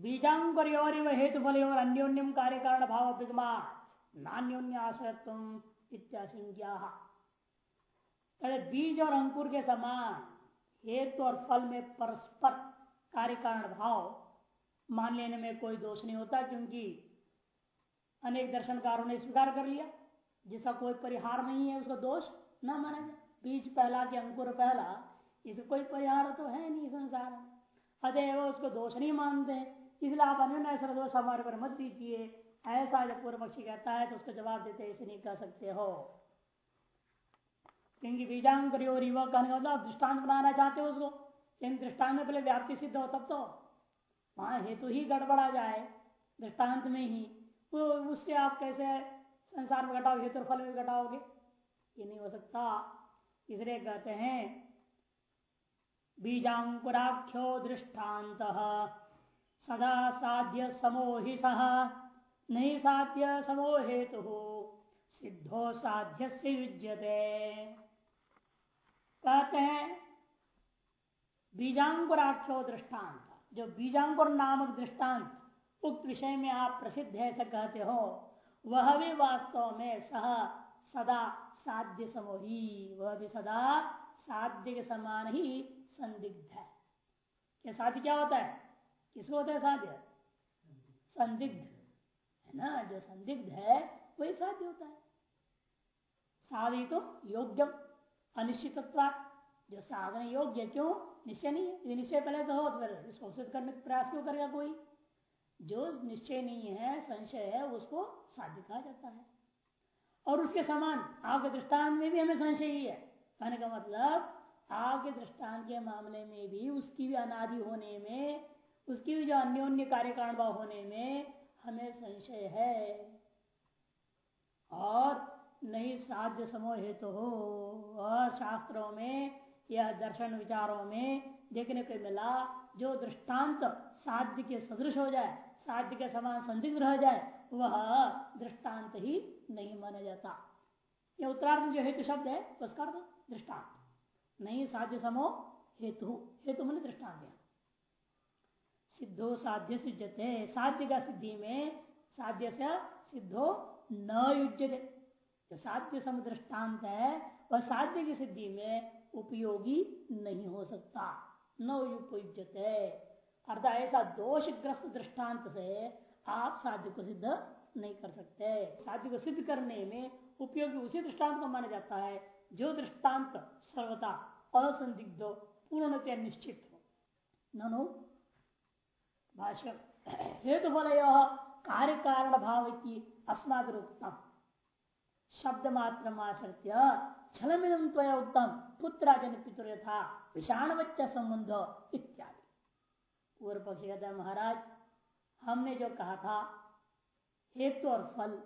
बीजांकुर हेतु फल और अन्योन्यम कार्य कारण भाव नान्योन्य आश्रयत्व इत्याशंज्ञा बीज और अंकुर के समान हेतु और फल में परस्पर कार्य कारण भाव मान लेने में कोई दोष नहीं होता, क्योंकि अनेक दर्शनकारों ने स्वीकार कर लिया। जिसका कोई परिहार नहीं है, उसका दोष न माना जाए। बीज पहला के अंकुर पहला, इसका कोई परिहार तो है नहीं संसार में। अतएव उसको दोष नहीं मानते इसलिए आप अन्य दोष हमारे पर मत दीजिए। ऐसा जब पूर्व पक्षी कहता है तो उसको जवाब देते ऐसे नहीं कह सकते हो। क्योंकि कहने का मतलब दृष्टांत बनाना चाहते हो उसको। लेकिन दृष्टांत पहले व्याप्ति सिद्ध हो, तब तो वहाँ हेतु ही गड़बड़ा जाए, दृष्टांत में ही। तो उससे आप कैसे संसार में घटाओगे, हेतु फल में घटाओगे? ये नहीं हो सकता। इसलिए कहते हैं, बीजांकुराख्यो दृष्टांत। सदा साध्य समोहि सह नहीं साध्य समो हेतु तो सिद्धो साध्य से युज्यते कहते हैं बीजांकुराख्यो दृष्टांत। जो बीजांकुर नामक दृष्टांत उक्त विषय में आप प्रसिद्ध है ऐसा कहते हो, वह भी वास्तव में सह सदा साध्य समोही वह भी सदा साध्य के समान ही संदिग्ध है। क्या साध्य क्या होता है? किसको होता है साध्य? संदिग्ध। है ना? जो संदिग्ध है, वही साध्य होता है। साधि तो योग्यम अनिश्चित जो साधन योग्य क्यों? निश्चय नहीं है। निश्चय पहले से हो तो फिर इसको सिद्ध करने का प्रयास क्यों करेगा कोई? जो निश्चय नहीं है, संशय है, उसको साध्य कहा जाता है। और उसके समान आपके दृष्टांत में भी हमें संशय ही है। कहने का मतलब आपके दृष्टांत के मामले में भी उसकी भी अनादि होने में उसकी भी जो अन्योन्य कार्य कारण भाव होने में हमें संशय है। और नहीं साध्य समूह हेतु तो हो और शास्त्रों में या दर्शन विचारों में देखने को मिला, जो दृष्टांत साध्य के सदृश हो जाए, साध्य के समान संदिग्ध रह जाए, वह दृष्टांत ही नहीं माना जाता। यह उत्तरार्थ जो हेतु शब्द है, उसका दृष्टांत। नहीं साध्य समो हेतु हेतु मन दृष्टांत। सिद्धो साध्य सुजते साध्य का सिद्धि में साध्य से सिद्धो न युजते जो साध्य सम दृष्टांत है, वह साध्य की सिद्धि में उपयोगी नहीं हो सकता। न उपयुजते अर्थात ऐसा दोषग्रस्त दृष्टांत से आप साध्य को सिद्ध नहीं कर सकते। साध्य को सिद्ध करने में उपयोगी उसी दृष्टांत को माना जाता है, जो दृष्टांत सर्वता असंदिग्ध पूर्णतः निश्चित हो। ननु भाष्य हेतु फल कार्य कारण भाव की अस्मात्म शब्द मात्र आश्रित्य छलमिदम त्वया उत्तम पुत्राजन पितुर यथा विषाण बच्चा संबंध इत्यादि। पूर्व पक्षी कहता महाराज, हमने जो कहा था, हेतु और फल,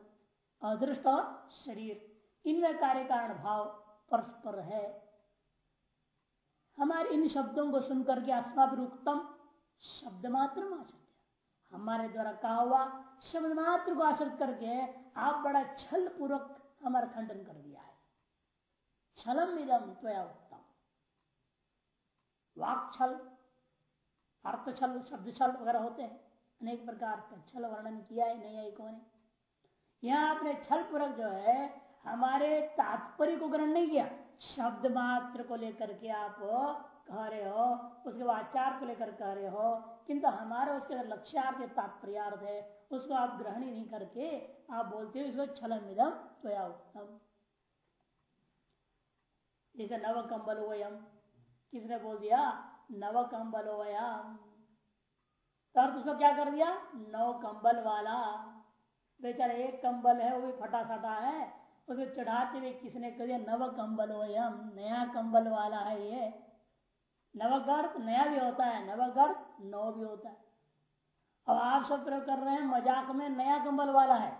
अदृष्ट और शरीर, इनमें कार्य कारण भाव परस्पर है। हमारे इन शब्दों को सुनकर के अस्मात्म शब्द मात्र हमारे द्वारा कहा हुआ शब्द मात्र को आश्रित करके आप बड़ा छल पूर्वक हमारा खंडन कर दिया है। छलम इदम त्वया उत्तम। वाक छल अर्थ छल शब्द छल वगैरह होते हैं। अनेक प्रकार का छल वर्णन किया है न्यायिकों ने यहाँ आपने छल पूर्वक जो है हमारे तात्पर्य को ग्रहण नहीं किया। शब्द मात्र को लेकर के आप कह रहे हो, उसके आचार को लेकर कह रहे हो, किंतु हमारा उसके अंदर लक्ष्यार्थ तात्पर्यार्थ है, उसको आप ग्रहण ही नहीं करके आप बोलते हो, इसको छलम इदम त्वया उत्तम जैसे नव कंबल वयम किसने बोल दिया? नव कंबल वयम तो अर्थ उसको क्या कर दिया? नौ कम्बल वाला बेचारा एक कंबल है, वो भी फटा सटा है उसको चढ़ाते हुए किसने कर दिया? नव कंबल वयम नया कम्बल वाला है ये। नवगर्भ नया भी होता है, नवगर्भ नौ भी होता है। अब आप सब प्रयोग कर रहे हैं, मज़ाक में नया कंबल वाला है।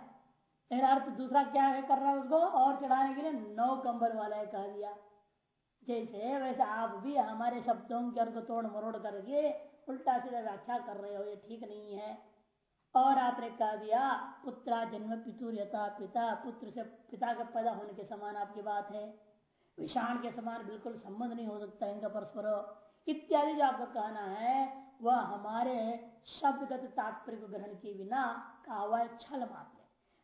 लेकिन अर्थ दूसरा क्या है कर रहा है उसको? और चढ़ाने के लिए नौ कंबल वाला है कह दिया। जैसे वैसे आप भी हमारे शब्दों के अर्थ तोड़ मरोड़ करके उल्टा सीधा व्याख्या कर रहे हो, ये ठीक नहीं है। और आपने कह दिया, पुत्रा जन्म पितुर यथा पिता, पुत्र से पिता के पैदा होने के समान आपकी बात है। विषाण के समान बिल्कुल संबंध नहीं हो सकता इनका परस्पर। इत्यादि जो आपका कहना है, वह हमारे शब्दगत तात्पर्य को ग्रहण किए बिना कहा हुआ छल मात्र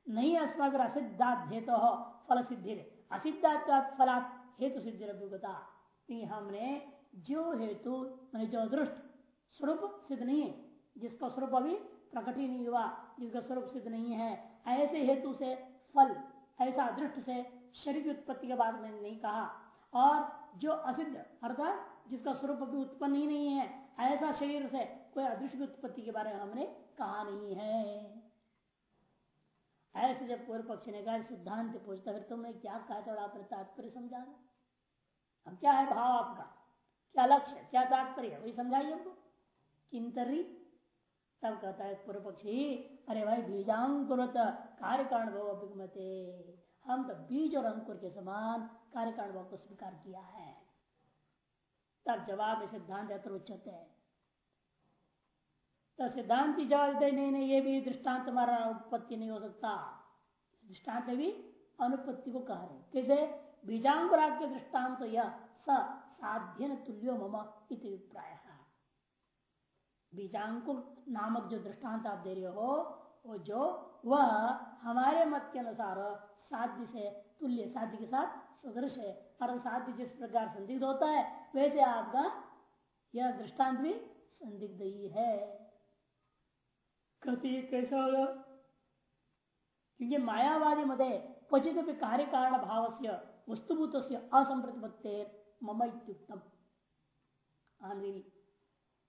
नहीं अस्मागर असिद्धात हेतु हो फल सिद्धि असिद्धात फलात हेतु सिद्धि अभिगता हमने जो हेतु जो दृष्ट, स्वरूप सिद्ध नहीं है। जिसका स्वरूप अभी प्रकट ही नहीं हुआ, जिसका स्वरूप सिद्ध नहीं है, ऐसे हेतु से फल, ऐसा दृष्ट से शरीर की उत्पत्ति के बाद मैंने नहीं कहा। और जो असिद्ध, अर्थात जिसका स्वरूप अभी उत्पन्न ही नहीं है, ऐसा शरीर से कोई अदृश्य उत्पत्ति के बारे में हमने कहा नहीं है। ऐसे जब पूर्व पक्ष ने कहा, सिद्धांत पूछता, फिर तुमने क्या कहा थोड़ा आपने तात्पर्य समझा अब क्या है भाव आपका? क्या लक्ष्य? क्या तात्पर्य? वही समझाइए हमको। किंतरी? तब कहता है पूर्व पक्षी, अरे भाई, बीजांकुरत, कार्य कारण अभिगमते। हम तो बीज और अंकुर के समान कार्य कारण भाव को स्वीकार किया है। तब जवाब सिद्धांत यत्र उच्चते है। तो सिद्धांत जवाब देते नहीं नहीं, ये भी दृष्टांत तुम्हारा उत्पत्ति नहीं हो सकता। दृष्टांत भी अनुपत्ति को कह रहे कैसे? बीजांकुराग के दृष्टांत तो यह स साध्य तुल्यो मम इतिप्राय बीजांकुर नामक जो दृष्टांत आप दे रहे हो, वो जो, वह हमारे मत के अनुसार साध्य से तुल्य साध्य के साथ सदृश है। और साध्य जिस प्रकार संदिग्ध होता है, वैसे आपका यह दृष्टांत भी संदिग्ध ही है। कृति कैसा होगा? क्योंकि मायावादी मते क्वचित कार्य कारण भाव से वस्तुभूत असंप्रतिपत्ते मम इत्युक्तम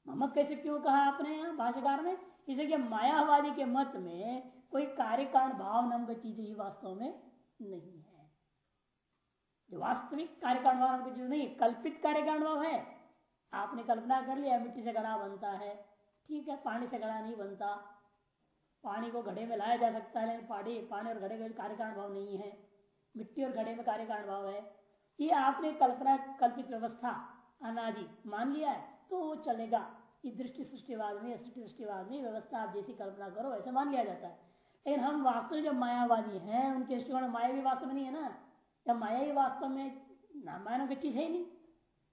मम कैसे क्यों कहा आपने यहाँ भाषाकार ने? इसे कि मायावादी के मत में कोई कार्य कारण भाव नाम की चीज़ ही वास्तव में नहीं है। जो वास्तविक कार्य का भाव नाम की चीज़ नहीं, कल्पित कार्य का भाव है। आपने कल्पना कर लिया, मिट्टी से घड़ा बनता है। ठीक है, पानी से घड़ा नहीं बनता। पानी को घड़े में लाया जा सकता है, लेकिन पानी पानी और घड़े में कार्य का भाव नहीं है। मिट्टी और घड़े में कार्य का भाव है। ये आपने कल्पना, कल्पित व्यवस्था, अनादि मान लिया है तो वो चलेगा। ये दृष्टि सृष्टिवाद में सृष्टि सृष्टिवाद में व्यवस्था आप जैसी कल्पना करो ऐसे मान लिया जाता है। लेकिन हम वास्तव जब मायावादी हैं, उनके दृष्टिकोण माया भी वास्तव में नहीं है ना? जब माया ही वास्तव में माया की चीज़ है नहीं।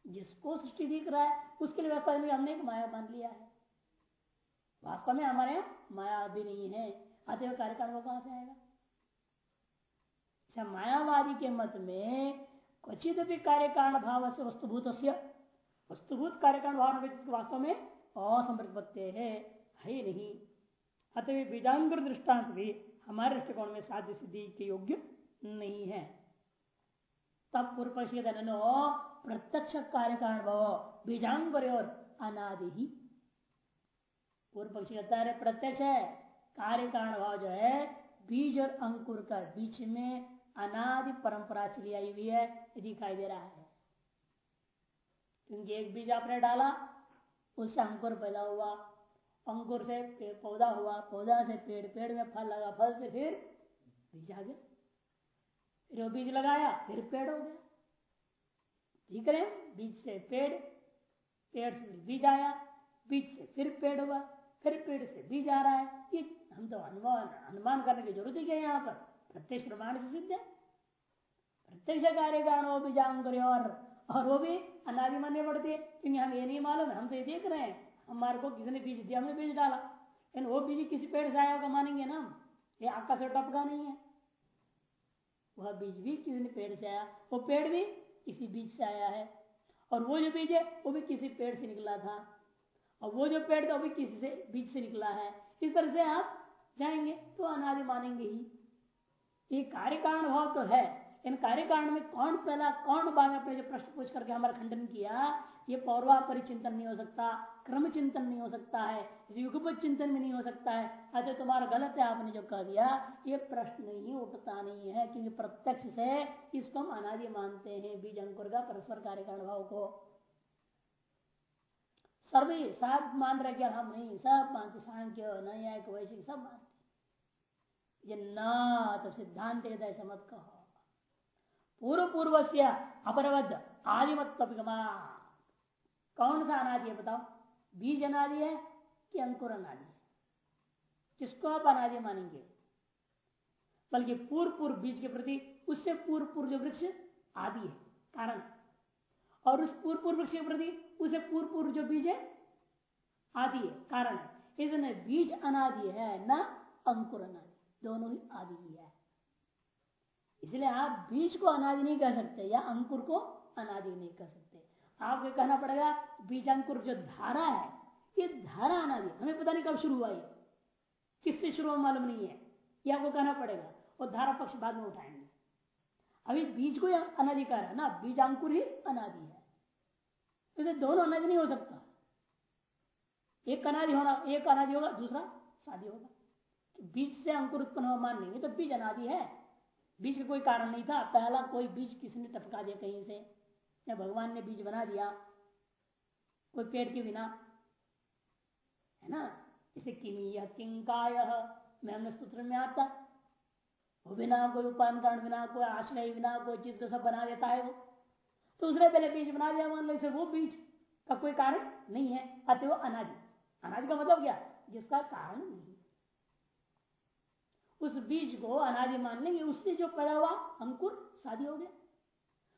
जिसको सृष्टि दिख रहा है, उसके लिए व्यवस्था में हमने माया मान लिया है। वास्तव में हमारे यहाँ माया भी नहीं है। अतः कार्यकाल वो कहाँ से आएगा? मायावादी के मत में क्वचित भी कार्य कारण भाव से वस्तुभूत वस्तुभूत कार्य कारण भाव वास्तव में असमृतपत्य है ही नहीं। अतः बीजांकुर दृष्टांत भी हमारे दृष्टिकोण में साध्य सिद्धि के योग्य नहीं है। तब पूर्व पक्षी प्रत्यक्ष कार्य कारण भाव बीजांकुर और अनादि ही। पूर्व पक्षी कहता है प्रत्यक्ष है, कार्य कारण भाव जो है, बीज और अंकुर का बीच में अनादि परंपरा चली आई हुई है, दिखाई दे रहा है। क्योंकि एक बीज आपने डाला, उससे अंकुर पैदा हुआ अंकुर से पौधा हुआ, पौधा से पेड़ पेड़ में फल लगा, फल से फिर बीज आ गया। फिर वो बीज लगाया, फिर पेड़ हो गया। ठीक है बीज से पेड़ पेड़ से बीज आया, बीज से फिर पेड़ हुआ, फिर पेड़ से बीज आ रहा है। ये हम तो अनुमान अनुमान करने की ज़रूरत ही क्या यहाँ पर? प्रत्यक्ष प्रमाण से सिद्ध है। प्रत्यक्ष कार्य कारण वो बीजांकुर और और वो भी अनादि मानने पड़ती है। क्योंकि हम ये नहीं मालूम, हम तो ये देख रहे हैं। हमारे को किसी ने बीज दिया? हमने बीज डाला। लेकिन वो बीज किसी पेड़ से आया होगा, मानेंगे ना ये आकाश से टपका नहीं है। वह बीज भी किसी ने पेड़ से आया। वो पेड़ भी किसी बीज से आया है। और वो जो बीज है, वो भी किसी पेड़ से निकला था। और वो जो पेड़ था, वो भी किसी से, बीज से निकला है। इस तरह से आप जाएँगे तो अनादि मानेंगे ही। ये कार्य कारण भाव तो है। इन कार्य कारण में कौन पहला, कौन बाद अपने जो प्रश्न पूछ करके हमारा खंडन किया ये पौर्वा परिचिंतन नहीं हो सकता, क्रम चिंतन नहीं हो सकता है, युगपत चिंतन भी नहीं हो सकता है। अच्छा तुम्हारा गलत है, आपने जो कह दिया, ये प्रश्न ही उठता नहीं है, क्योंकि प्रत्यक्ष से इसको हम अनादि मानते हैं, बीज अंकुर का परस्पर कार्य कारण भाव को। सर्वे सब मान रहे क्या हम नहीं, सब मानते, सांख्य, न्यायिक, वैश्विक, सब मानते। ये ना तो सिद्धांत ऐसा मत कहो। पूर्व पूर्व से अपरवध आदिमत कौन सा अनादि है बताओ? बीज अनादि है कि अंकुर अनादि है? किसको आप अनादि मानेंगे? बल्कि पूर्व पूर्व बीज के प्रति उससे पूर्व पूर्व जो वृक्ष आदि है, कारण और उस पूर्व पूर्व वृक्ष के प्रति उसे पूर्व पूर्व जो बीज है, आदि है, कारण है। बीज अनादि है, न अंकुर अनादि। दोनों ही आदि ही है। इसलिए आप बीज को अनादि नहीं कह सकते या अंकुर को अनादि नहीं कह सकते। आपको कहना पड़ेगा बीज अंकुर जो धारा है, ये धारा अनादि हमें पता नहीं कब शुरू हुआ ये। किससे शुरू हुआ मालूम नहीं है। ये आपको कहना पड़ेगा, और धारा पक्ष बाद में उठाएँगे। अभी बीज को अनाधिकार है ना बीज अंकुर ही अनादि है। तो दोनों अनादि नहीं हो सकता। एक अनादि होना, एक अनादि होगा, दूसरा शादी होगा। तो बीज से अंकुर उत्पन्न हुआ मान लेंगे तो बीज अनादि है। बीज का कोई कारण नहीं था। पहला कोई बीज किसने टपका दिया कहीं से। या भगवान ने बीज बना दिया, कोई पेड़ के बिना, है ना? जैसे किमी किंकाय, में हमने सूत्र में आता, वो बिना कोई उपान कारण बिना कोई आश्रय, बिना कोई चीज़ को सब बना देता है वो। तो उसने पहले बीज बना दिया, मान लो वो बीज का कोई कारण नहीं है, अतः वो अनादि अनादि का मतलब क्या? जिसका कारण नहीं। उस बीज को अनादि मान लेंगे, उससे जो पैदा हुआ अंकुर शादी हो गया।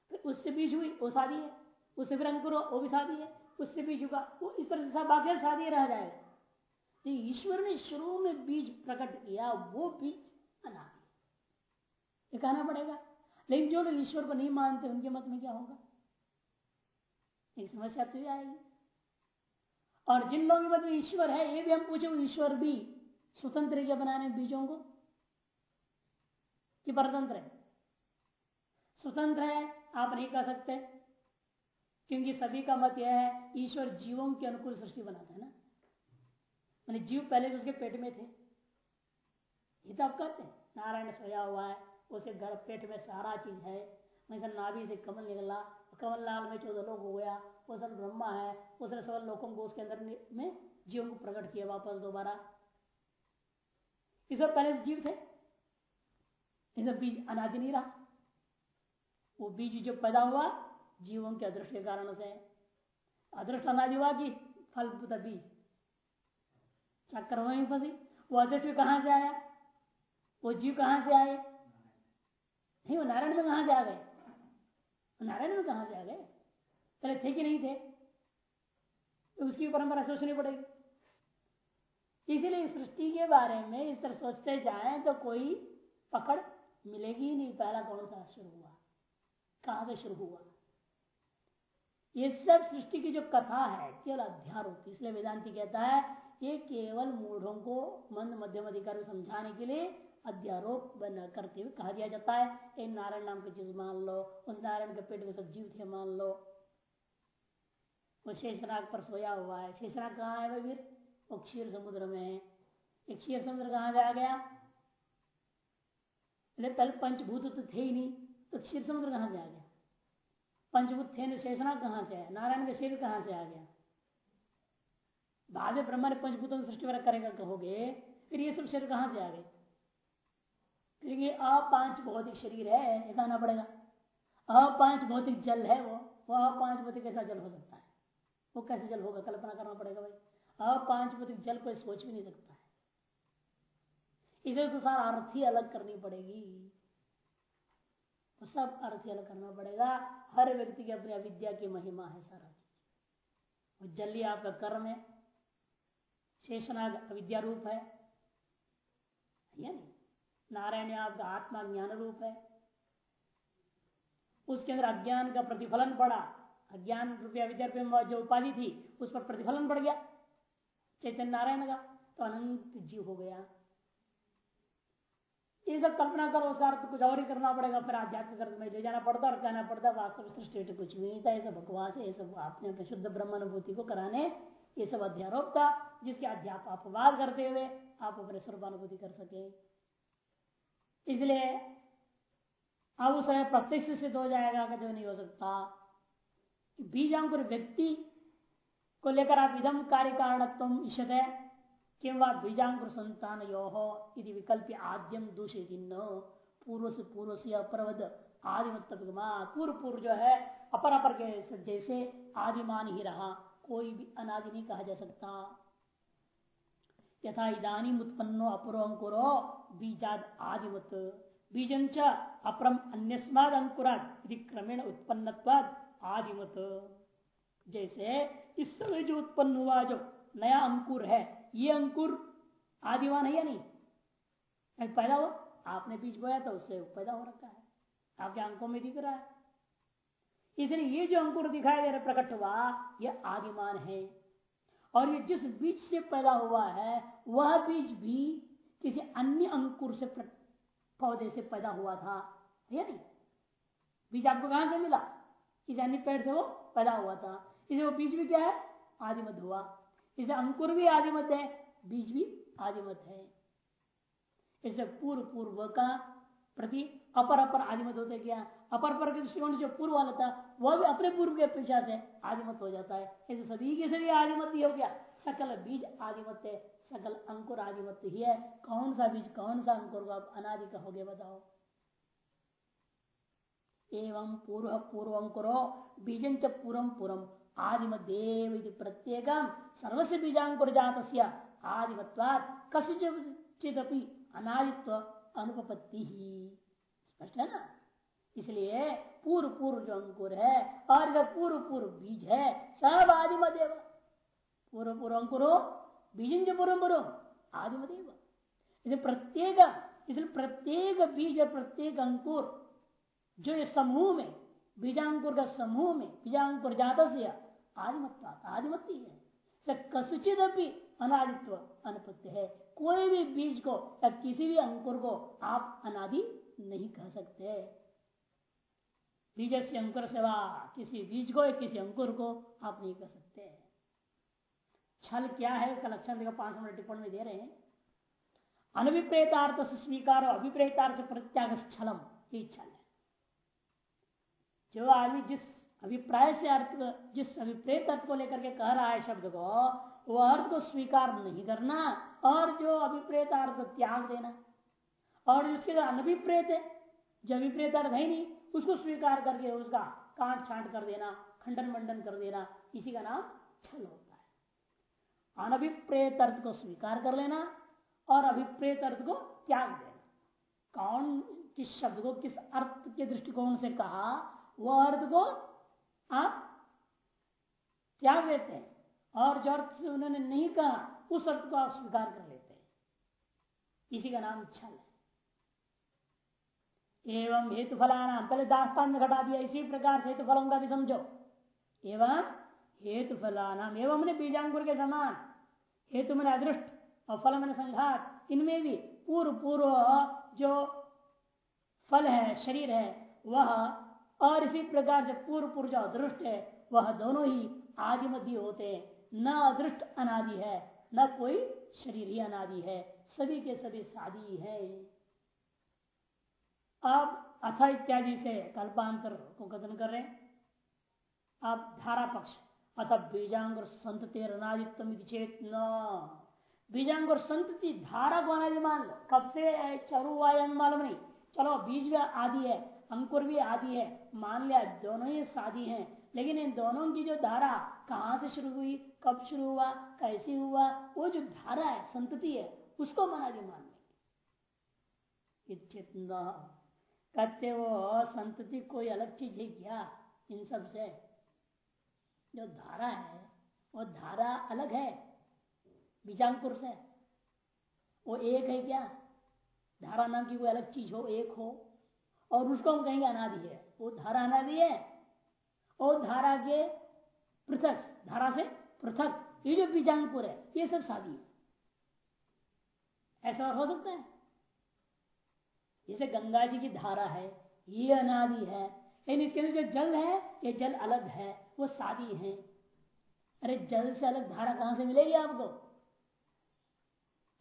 फिर उससे बीज हुई, वो शादी है। उससे फिर अंकुर वो भी शादी है। उससे बीज हुआ वो इस तरह से बाकी शादी रह जाएगा। तो ईश्वर ने शुरू में बीज प्रकट किया, वो बीज अनादि ये कहना पड़ेगा। लेकिन जो लोग ईश्वर को नहीं मानते, उनके मत में क्या होगा? एक समस्या तो आएगी। और जिन लोगों के मत में ईश्वर है, ये भी हम पूछे ईश्वर भी स्वतंत्र क्या बनाने बीजों को? कि परतंत्र है? स्वतंत्र है आप नहीं कह सकते। क्योंकि सभी का मत यह है, ईश्वर जीवों के अनुकूल सृष्टि बनाता है ना। मैंने जीव पहले तो उसके पेट में थे। ये तो आप कहते हैं, नारायण सोया हुआ है, उसे घर पेट में सारा चीज़ है। वैसे नाभि से कमल निकला कमल लाल में चौदह लोग हो गया, वो सब ब्रह्मा है, उसने सब लोगों को उसके अंदर में जीवों को प्रकट किया वापस दोबारा। इस पहले से जीव थे। इसे बीज अनादि नहीं रहा। वो बीज जो पैदा हुआ, जीवों के अदृष्ट के कारण से। अदृष्ट अनादि हुआ कि फल बीज। चक्कर वहीं फंसी, वो अदृष्ट कहाँ से आया? वो जीव कहाँ से आए? नहीं, वो नारायण में कहाँ से आ गए? नारायण में कहाँ से आ गए? पहले थे कि नहीं थे? तो उसकी परंपरा सोचनी पड़ेगी। इसीलिए सृष्टि के बारे में इस तरह सोचते जाए तो कोई पकड़ मिलेगी नहीं। पहला कौन सा शुरू हुआ? कहाँ से शुरू हुआ। ये सब सृष्टि की जो कथा है, केवल अध्यारोप। इसलिए वेदांति कहता है, ये केवल मूढ़ों को मंद मध्यम अधिकार समझाने के लिए अध्यारोप बना करते हुए कहा दिया जाता है। एक नारायण नाम की चीज़ मान लो, उस नारायण के पेट में सब जीव थे मान लो। वो शेषनाग पर सोया हुआ है। शेषनाग कहाँ है वीर वो क्षीर समुद्र में है। क्षीर समुद्र कहाँ से गया? पहले पंचभूत तो थे ही नहीं तो क्षीर समुद्र कहाँ से आ गया? पंचभूत थे शेषनाग कहाँ से आया? नारायण का शरीर कहाँ से आ गया? बाद में ब्रह्मा ने पंचभूतों की सृष्टि वगैरह करेगा कहोगे, फिर ये सब शरीर कहाँ से आ गए? फिर ये अपांच भौतिक शरीर है, ये कहना पड़ेगा। अपांच भौतिक जल है वो वो अपांच भौतिक कैसा जल हो सकता है? वो कैसे जल होगा? कल्पना करना पड़ेगा भाई। अपांच भौतिक जल कोई सोच भी नहीं सकता है। इसे सारा अर्थ ही अलग करनी पड़ेगी। तो सब अर्थ अलग करना पड़ेगा। हर व्यक्ति की अपनी अविद्या की महिमा है सारा चीज़। जल्दी आपका कर्म है। शेषनाग अविद्या रूप है। नारायण आपका आत्मा ज्ञान रूप है। उसके अंदर अज्ञान का प्रतिफलन पड़ा। अज्ञान रूपया विद्या जो उपाधि थी, उस पर प्रतिफलन पड़ गया। चैतन्य नारायण का तो अनंत जीव हो गया। ये सब कल्पना करो उसका अर्थ कुछ और ही करना पड़ेगा, फिर आध्यात्मिक अर्थ में ले जाना पड़ता और कहना पड़ता वास्तव सृष्टि तो कुछ भी नहीं था, ये सब बकवास है, ये सब आपने अपने शुद्ध ब्रह्म अनुभूति को कराने, ये सब अध्यारोप था जिसके अध्याप अपवाद करते हुए आप अपने स्वरूपानुभूति कर सके। इसलिए अब उस समय प्रत्यक्ष सिद्ध हो जाएगा कभी नहीं हो सकता। बीजांकुर व्यक्ति को लेकर आप इदम कार्य कारणत्व इशत है किम बीजांकुर संतान यो यदि विकल्प आद्यम दूषित पूर्व से पूर्व से अप्रवद आदिमत पूर्व पूर्व जो है अपर अपर के जैसे आदिमान ही रहा। कोई भी अनादि नहीं कहा जा सकता। यथा इदानी उत्पन्नो अपुरो अंकुरो बीजाद आदिमत। बीजं च अपरम अन्यस्माद अंकुराद क्रमेण उत्पन्न आदिमत। जैसे, इस समय जो उत्पन्न हुआ जो नया अंकुर है ये अंकुर आदिवान है या नहीं? पैदा हुआ? आपने बीज बोया तो उससे पैदा हो रखा है। आपके अंकों में दिख रहा है। इसलिए ये जो अंकुर दिखाई दे रहा प्रकट हुआ यह आदिमान है। और ये जिस बीज से पैदा हुआ है, वह बीज भी किसी अन्य अंकुर से पौधे से पैदा हुआ था, या नहीं? बीज आपको कहाँ से मिला? किसी अन्य पेड़ से वो पैदा हुआ था। इसे वो बीज भी क्या है? आदिमत हुआ इसे अंकुर भी आदिमत है, बीज भी आदिमत है। इसे पूर्व पूर्व का प्रति अपर अपर आदिमत होते क्या अपर पर के जो पूर्व वाला था, वह भी अपने पूर्व के अपेक्षा से आदिमत हो जाता है। ऐसे सभी के सभी आदिमत ही हो गया। सकल बीज आदिमत है, सकल अंकुर आदिमत ही है। कौन सा बीज, कौन सा अंकुर आप अनादि कहोगे बताओ। एवं पूर्व पूर्व अंकुरो, बीजं च पूर्व आदिमदेव प्रत्येक सर्वस्व बीजांकुर जात आदिमत्वाद कसिचिदपि अनादित्व अनुपत्ति ही स्पष्ट है ना? इसलिए पूर्व पूर्व जो अंकुर है, और जो पूर्व पूर्व बीज है, सब आदिमदेव। पूर्व पूर्व अंकुरो बीज पूर्व पूर्व आदिमदेव। इसलिए प्रत्येक इसलिए प्रत्येक बीज, प्रत्येक अंकुर, जो ये समूह में, बीजांकुर का समूह में, बीजांकुर जात से आदिमत्ता आदिमत्ती है। कसुचित भी अनादित्व अनुपत्ति है। कोई भी बीज को या किसी भी अंकुर को आप अनादि नहीं कह सकते। बीज से अंकुर सेवा किसी बीज को या किसी अंकुर को आप नहीं कह सकते। छल क्या है? इसका लक्षण देखो, पाँच मिनट टिप्पण में दे रहे हैं। अनभिप्रेतार्थ से स्वीकार अभिप्रेतार्थ से प्रत्याग छलम, ये छल है। जो आदमी जिस अभिप्राय से अर्थ, जिस अभिप्रेत अर्थ को लेकर के कह रहा है शब्द को वह अर्थ को स्वीकार नहीं करना और जो अभिप्रेत अर्थ त्याग देना। और जिसके जो अनभिप्रेत है, जो अभिप्रेत अर्थ है नहीं, उसको स्वीकार करके उसका काट छाट कर देना, खंडन मंडन कर देना, इसी का नाम छल होता है। अनभिप्रेत अर्थ को स्वीकार कर लेना और अभिप्रेत अर्थ को त्याग देना। कौन, किस शब्द को, किस अर्थ के दृष्टिकोण से कहा वह अर्थ को आप त्याग देते हैं। और जो अर्थ से उन्होंने नहीं कहा, उस अर्थ को आप स्वीकार कर लेते हैं। इसी का नाम छल है। एवं हेतु फलाना पहले दास्तान में घटा दिया, इसी प्रकार से हेतु फलों का भी समझो। एवं हेतु फलाना एवं मैंने बीजांकुर के समान, हेतु मैंने अदृष्ट और फल मैंने संघात। इनमें भी पूर्व पूर्व जो फल है, शरीर है, वह और इसी प्रकार से पूर्व पूर्व जो अदृष्ट है, वह दोनों ही आदि मध्य होते हैं। न अदृष्ट अनादि है, न कोई शरीर ही अनादि है। सभी के सभी सादी है। अब अथ इत्यादि से कल्पांतर को कथन कर रहे हैं। आप धारा पक्ष, अथ बीजांग और संतति अनादित्व चेत न। बीजांग और संतति धारा को अनादि मान लो। कब से चरु आया मालूम नहीं। चलो, बीज भी आदि है, अंकुर भी आदि है। मान लिया, दोनों ही शादी हैं। लेकिन इन दोनों की जो धारा कहाँ से शुरू हुई, कब शुरू हुआ, कैसे हुआ, वो जो धारा है, संतति है, उसको मना के? मान लेंगे कहते वो संतति कोई अलग चीज़ है क्या इन सबसे? जो धारा है, वो धारा अलग है, बीजांकुर से। वो एक है क्या? धारा नाम की कोई अलग चीज़ हो, एक हो। और उसको हम कहेंगे अनादि है। वो धारा अनादि है। और धारा के पृथक, धारा से पृथक, ये जो बीजांकुर है, ये सब शादी है। ऐसा हो सकता है? जैसे गंगा जी की धारा है, ये अनादि है, लेकिन इसके अंदर जो जल है, ये जल अलग है, वो शादी है। अरे जल से अलग धारा कहाँ से मिलेगी आपको?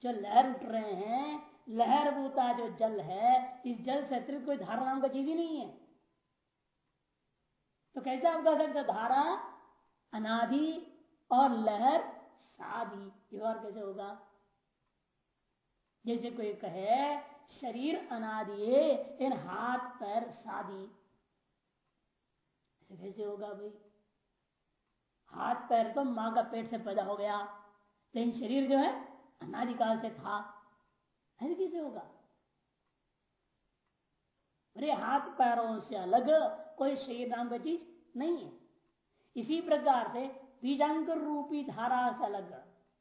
जो लहर उठ रहे हैं, लहर बूता जो जल है, इस जल से अतिरिक्त कोई धारा नाम का चीज़ ही नहीं है। तो कैसे आप कह सकते धारा? अनादि और लहर सादी। और कैसे होगा? जैसे कोई कहे, शरीर अनादि इन हाथ पैर सादी। कैसे होगा भाई? हाथ पैर तो माँ का पेट से पैदा हो गया, लेकिन शरीर जो है अनादिकाल से था। ऐसे कैसे होगा? अरे हाथ पैरों से अलग कोई शरीर नाम का चीज़ नहीं है। इसी प्रकार से बीजांकर रूपी धारा से अलग,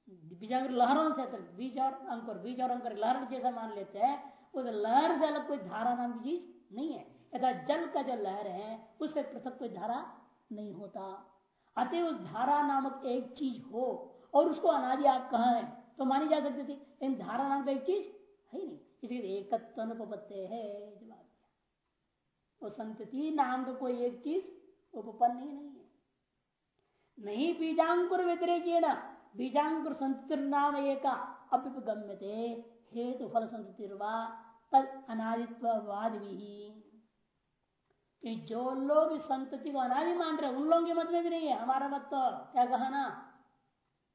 बीजांकुर लहरों से अलग, बीज और अंकुर, बीज और अंकुर लहर जैसा मान लेते हैं, उस लहर से अलग कोई धारा नाम की चीज़ नहीं है। यथा जल का जो लहर है, उससे पृथक कोई धारा नहीं होता। अतः धारा नामक एक चीज़ हो और उसको अनादि आप कहा है? तो मानी जा सकती थी, लेकिन धारा नाम का एक चीज़ है नहीं। इसलिए एकत्व अनुपत्य है। वो संतति नाम का कोई एक चीज़, उपपन्न ही नहीं है। नहीं बीजांकुर व्यतिरेक बीजांकुर संतिर नाम एक अभ्युपगम्य थे हेतु फल संतिर्वा तद अनादित्ववाद भी कि जो लोग संतति को अनादि मान रहे उन लोगों के मत में भी नहीं है, हमारा मत तो क्या कहा ना?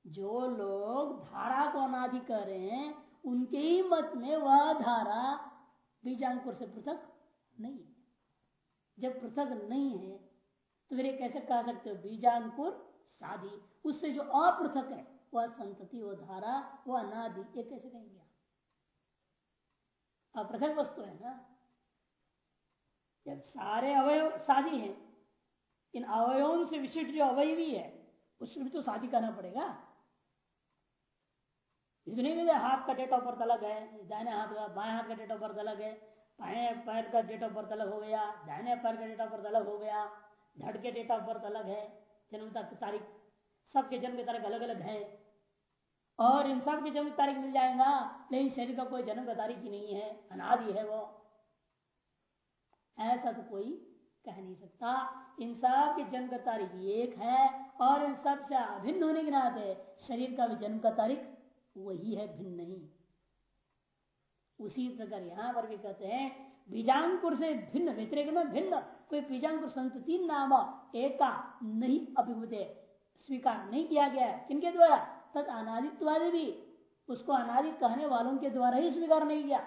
जो लोग धारा को अनादि कर रहे हैं, उनके ही मत में वह धारा बीजांकुर से पृथक नहीं जब पृथक नहीं है तो फिर कैसे कह सकते हो? बीजांकुर साधी। उससे जो अपृथक है, वह संतति वो धारा, वह अनादि, ये कैसे कहेंगे अपृथक वस्तु है ना? जब सारे अवयव शादी हैं। इन अवयवों से विशिष्ट जो अवयवी है उसमें भी तो शादी करना पड़ेगा। इसलिए हाथ का डेट ऑफ़ बर्थ अलग है, दाहिने हाथ का, बाएँ हाथ का डेट ऑफ़ बर्थ अलग है। बाएँ पैर का डेट ऑफ़ बर्थ अलग हो गया, दाहिने पैर का डेट ऑफ़ बर्थ अलग हो गया, धड़ के डेट ऑफ़ बर्थ अलग है, जन्म की तारीख, सबके जन्म की तारीख अलग अलग है। और इन सब की जन्म तारीख मिल जाएगा, लेकिन शरीर का कोई जन्म का तारीख ही नहीं है, अनादि है वो। ऐसा तो कोई कह नहीं सकता। इन सब की जन्म का तारीख एक है, और इन सबसे अभिन्न होने के नाते शरीर का भी जन्म का तारीख वही है, भिन्न नहीं। उसी प्रकार यहाँ पर भी कहते हैं, बीजांकुर से भिन्न, व्यतिरिक में भिन्न, कोई बीजांकुर संतति नाम एका नहीं अभिभूत स्वीकार नहीं किया गया है। किनके द्वारा? तद अनादित्वादि भी। उसको अनादि कहने वालों के द्वारा ही स्वीकार नहीं किया।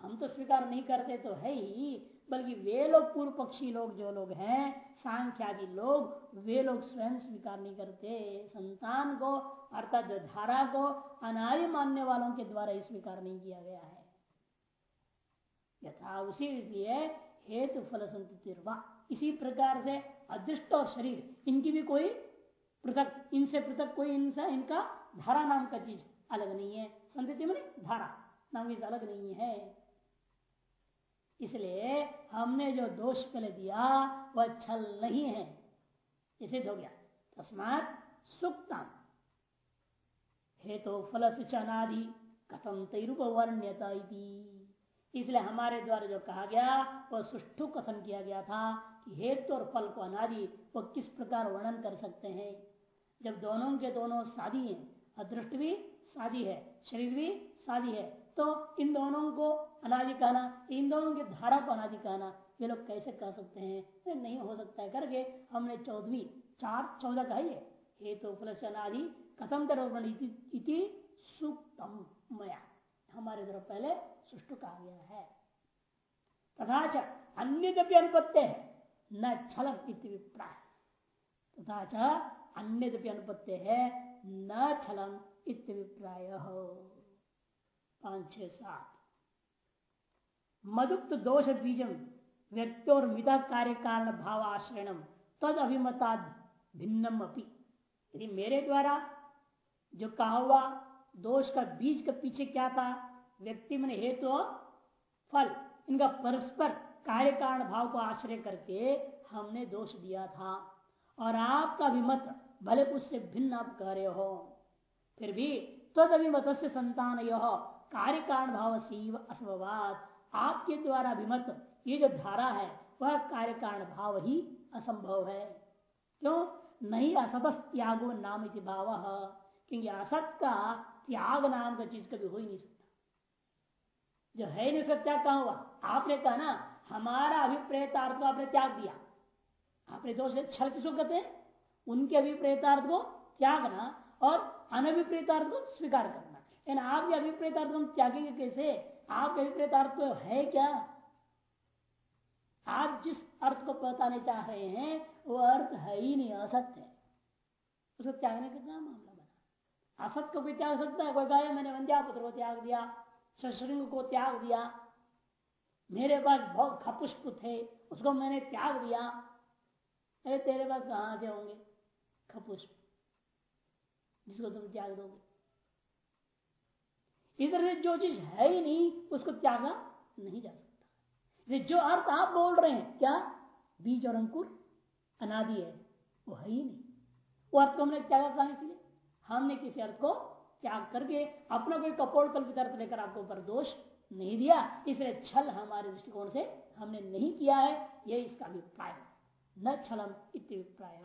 हम तो स्वीकार नहीं करते तो है ही, बल्कि वे लोग पूर्व पक्षी लोग, जो लोग हैं, सांख्यादि लोग, वे लोग स्वयं स्वीकार नहीं करते। संतान को, अर्थात धारा को अनादि मानने वालों के द्वारा ही स्वीकार नहीं किया गया है। यथा उसी इसलिए हेतु फल संतिर्वा इसी प्रकार से अदृष्ट और शरीर, इनकी भी कोई पृथक, इनसे पृथक कोई इनसा इनका धारा नाम का चीज़ अलग नहीं है। संतति में धारा, नाम की अलग नहीं है। इसलिए हमने जो दोष पहले दिया, वह छल नहीं है। इसे हो गया। तस्मात सुक्तम। हेतु तो फल से चनादि कथम तैरूप वर्ण्यता इसलिए हमारे द्वारा जो कहा गया, वह सुष्ठु कथन किया गया था कि हेतु और फल को अनादि, वह किस प्रकार वर्णन कर सकते हैं। जब दोनों के दोनों शादी है, अदृष्ट भी शादी है, शरीर भी शादी है तो इन दोनों को अनादि कहना, इन दोनों के धारा को अनादि कहना, ये लोग कैसे कह सकते हैं? तो नहीं हो सकता है, करके हमने चौदहवीं, चार, चौदह कही है हेतु तो से अनादि कथम तरह सुक्तम मया। हमारे तरफ़ पहले सुष्टु कहा गया है। तथा अन्य अनुपत्य है, न छल विप्राय। तथा अन्य अनुपत्य है, न छलम इत्यभिप्राय पाँच छ सात। मदुक्त दोष बीजम व्यक्ति और कार्य कारण भाव आश्रयणम तद अभिमता भिन्नम अपी। यदि मेरे द्वारा जो कहा हुआ दोष का बीज के पीछे क्या था? व्यक्ति मन हेतु तो फल। इनका परस्पर कार्य कारण भाव को आश्रय करके हमने दोष दिया था। और आपका भी मत, भले उससे भिन्न आप कह रहे हो। फिर भी तद अभिमत से संतान यह कार्य कारण भाव सीव असमवाद। आपके द्वारा अभिमत ये जो धारा है, वह कार्य कारण भाव ही असंभव है। क्यों? नहीं असत त्यागो नाम भाव। क्योंकि असत का त्याग नाम का चीज़ कभी हो ही नहीं सकता। जो है नहीं उसका त्याग कहा हुआ? आपने कहा ना, हमारा अभिप्रेतार्थ को आपने त्याग दिया। आपने दोष छल किसको कहते हैं? उनके अभिप्रेतार्थ को त्यागना और अनभिप्रेतार्थ को स्वीकार करना। लेकिन आपके अभिप्रेतार्थ को त्यागेंगे कैसे? आपके अभिप्रेतार्थ तो है क्या? आप जिस अर्थ को बताने चाह रहे हैं, वो अर्थ है ही नहीं, असत्य है। उसको त्यागने का क्या मामला बना असत्य को भी त्याग सकता है, कोई गाय मैंने वंद्यापुत्र को त्याग दिया शशृंग को त्याग दिया, मेरे पास बहुत खपुष्प थे, उसको मैंने त्याग दिया। अरे तेरे पास कहाँ से होंगे खपुष्प जिसको तुम त्याग दोगे। इधर से जो चीज़ है ही नहीं, उसको त्यागा नहीं जा सकता। जो अर्थ आप बोल रहे हैं, क्या? बीज और अंकुर, अनादि है, वो है ही नहीं। वो अर्थ को हमने त्यागा कहा हमने किसी अर्थ को त्याग करके अपना कोई कपोड़ कल्पित अर्थ लेकर आपको ऊपर दोष नहीं दिया। इसलिए छल हमारे दृष्टिकोण से हमने नहीं किया है। यह इसका अभिप्राय न छलम इत्यभिप्राय।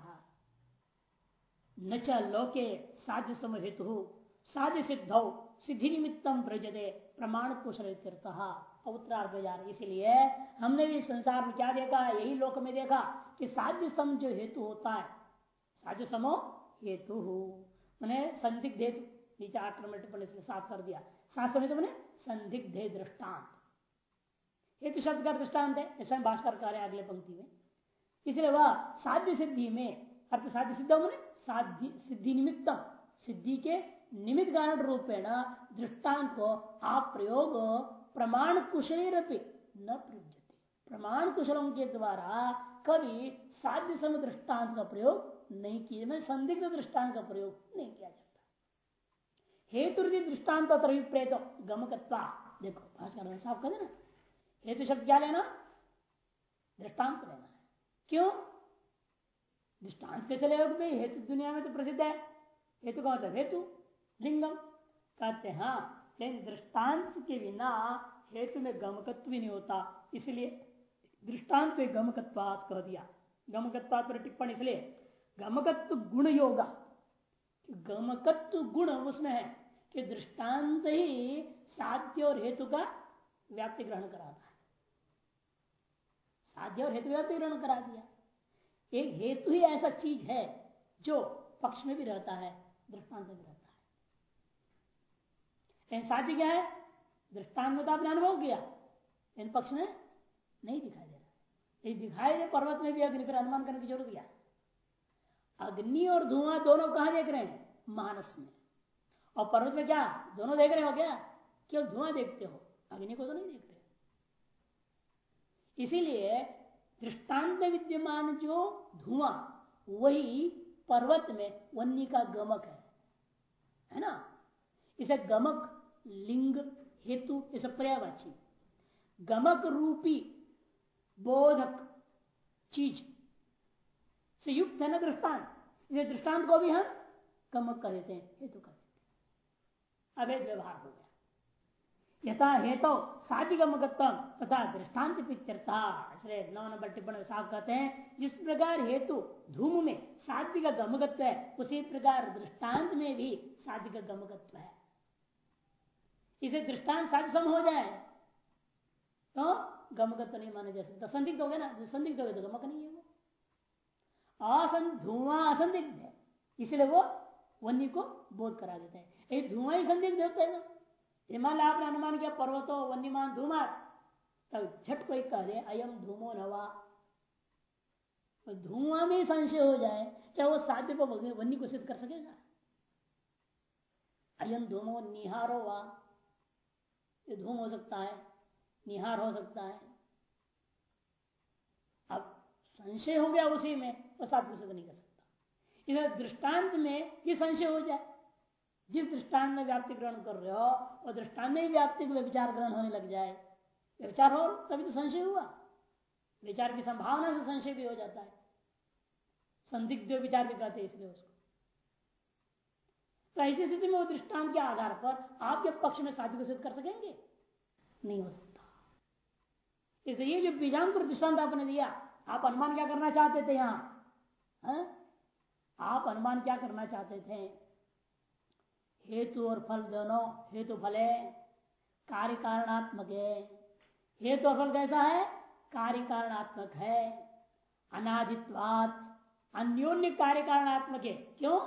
न च लोके साध्य समय हेतु साध्य सिद्ध सिद्धि निमित्तम प्रजदे प्रमाण कुशल उत्तरार्थ इसलिए हमने भी संसार में क्या देखा? यही लोक में देखा कि साध्य सम जो हेतु होता है साध्य समो हेतु। मैंने संदिग्ध नीचे आठ नंबर टिप्पणी इसमें साफ़ कर दिया। सात समय तो मैंने संदिग्ध दृष्टांत। हेतु शब्द का दृष्टांत है ऐसा भाषकर कार्य अगले पंक्ति में। इसलिए वह साध्य सिद्धि में अर्थ साध्य सिद्ध मैंने साध्य सिद्धि निमित्तम, सिद्धि के निमित्त कारण रूपेण दृष्टांत को आप प्रयोग प्रमाण कुशल न प्रयुजते प्रमाण कुशलों के द्वारा कभी साध्य समय दृष्टांत का प्रयोग नहीं किया मैं संदिग्ध दृष्टांत का प्रयोग नहीं किया जाता। हेतु दृष्टांत प्रेत गमकत्वा। देखो भाषा साफ़ कर देना हेतु शब्द क्या लेना? दृष्टांत लेना है। क्यों? दृष्टांत कैसे लेगा? हेतु दुनिया में तो प्रसिद्ध है। हेतु का मतलब हेतु, लिंगम। कहते हैं हाँ लेकिन दृष्टांत के बिना हेतु में गमकत्व भी नहीं होता। इसलिए दृष्टांत पे गमकत्वात कह दिया। गमकत्वात पर टिप्पणी, इसलिए गमकत्व गुण योगा। गमकत्व गुण उसमें है कि दृष्टांत ही साध्य और हेतु का व्याप्ति ग्रहण कराता है साध्य और हेतु व्याप्ति ग्रहण करा दिया। एक हेतु ही ऐसा चीज़ है जो पक्ष में भी रहता है, दृष्टांत में भी रहता है। साध्य क्या है? दृष्टांत में तो आपने अनुभव किया इन पक्ष में नहीं दिखाई दे रहा दिखाई दे, पर्वत में भी अग्नि फिर अनुमान करने की ज़रूरत क्या अग्नि और धुआँ दोनों कहा देख रहे हैं? मानस में। और पर्वत में क्या? दोनों देख रहे हो क्या? केवल धुआँ देखते हो। अग्नि को तो नहीं देख रहे। इसीलिए दृष्टांत में विद्यमान जो धुआँ, वही पर्वत में वन्य का गमक है। है ना? इसे गमक, लिंग, हेतु इसे पर्यावाची गमक रूपी बोधक चीज़ से युक्त है ना दृष्टांत। इसे दृष्टांत को भी हम गमक कर देते हैं, हेतु कर देते अवैध व्यवहार हो गया। यथा हेतु साधि गमकत्व तथा दृष्टांत इसलिए नौ नंबर टिप्पणी साफ़ कहते हैं, जिस प्रकार हेतु धूम में साध्य का गमकत्व है, उसी प्रकार दृष्टांत में भी साध्य का गमकत्व है। इसे दृष्टांत साध्य सम हो जाए तो गमकत्व नहीं माने जा सकता। संदिग्ध हो गया ना? संदिग्ध हो गया तो गमक नहीं है वो। असं धुआँ, असंदिग्ध है। इसलिए वो वन्य को बोध करा देते हैं। ये धुआँ ही संदिग्ध होते हैं ना। हिमालय आपने अनुमान किया, पर्वतो, वन्यमान धूमा तब झट कोई कह दे, अयम धूमो नवा। तो धुआँ में संशय हो जाए, क्या वो साध्य को वन्य को सिद्ध कर सकेगा? अयम धूमो निहारो वा। धूम हो सकता है, निहार हो सकता है। संशय हो गया उसी में तो साध्य सिद्ध नहीं कर सकता। इधर दृष्टांत में ये संशय हो जाए। जिस दृष्टांत में व्याप्ति ग्रहण कर रहे हो, और दृष्टांत में व्याप्ति को विचार ग्रहण होने लग जाए। विचार हो, तभी तो संशय हुआ। विचार की संभावना से संशय भी हो जाता है। संदिग्ध विचार भी कहते इसलिए उसको। तो ऐसी स्थिति में वो दृष्टांत के आधार पर आपके पक्ष में साधु सिद्ध कर सकेंगे, नहीं हो सकता। इसलिए जो बीजांकुर दृष्टांत आपने दिया आप अनुमान क्या करना चाहते थे यहाँ? आप अनुमान क्या करना चाहते थे? हेतु और फल दोनों, हेतु फल है कार्य कारणात्मक है। हेतु और फल कैसा है? कार्य कारणात्मक है। अनादित्वात, अन्योन्य कार्य कारणात्मक है। क्यों?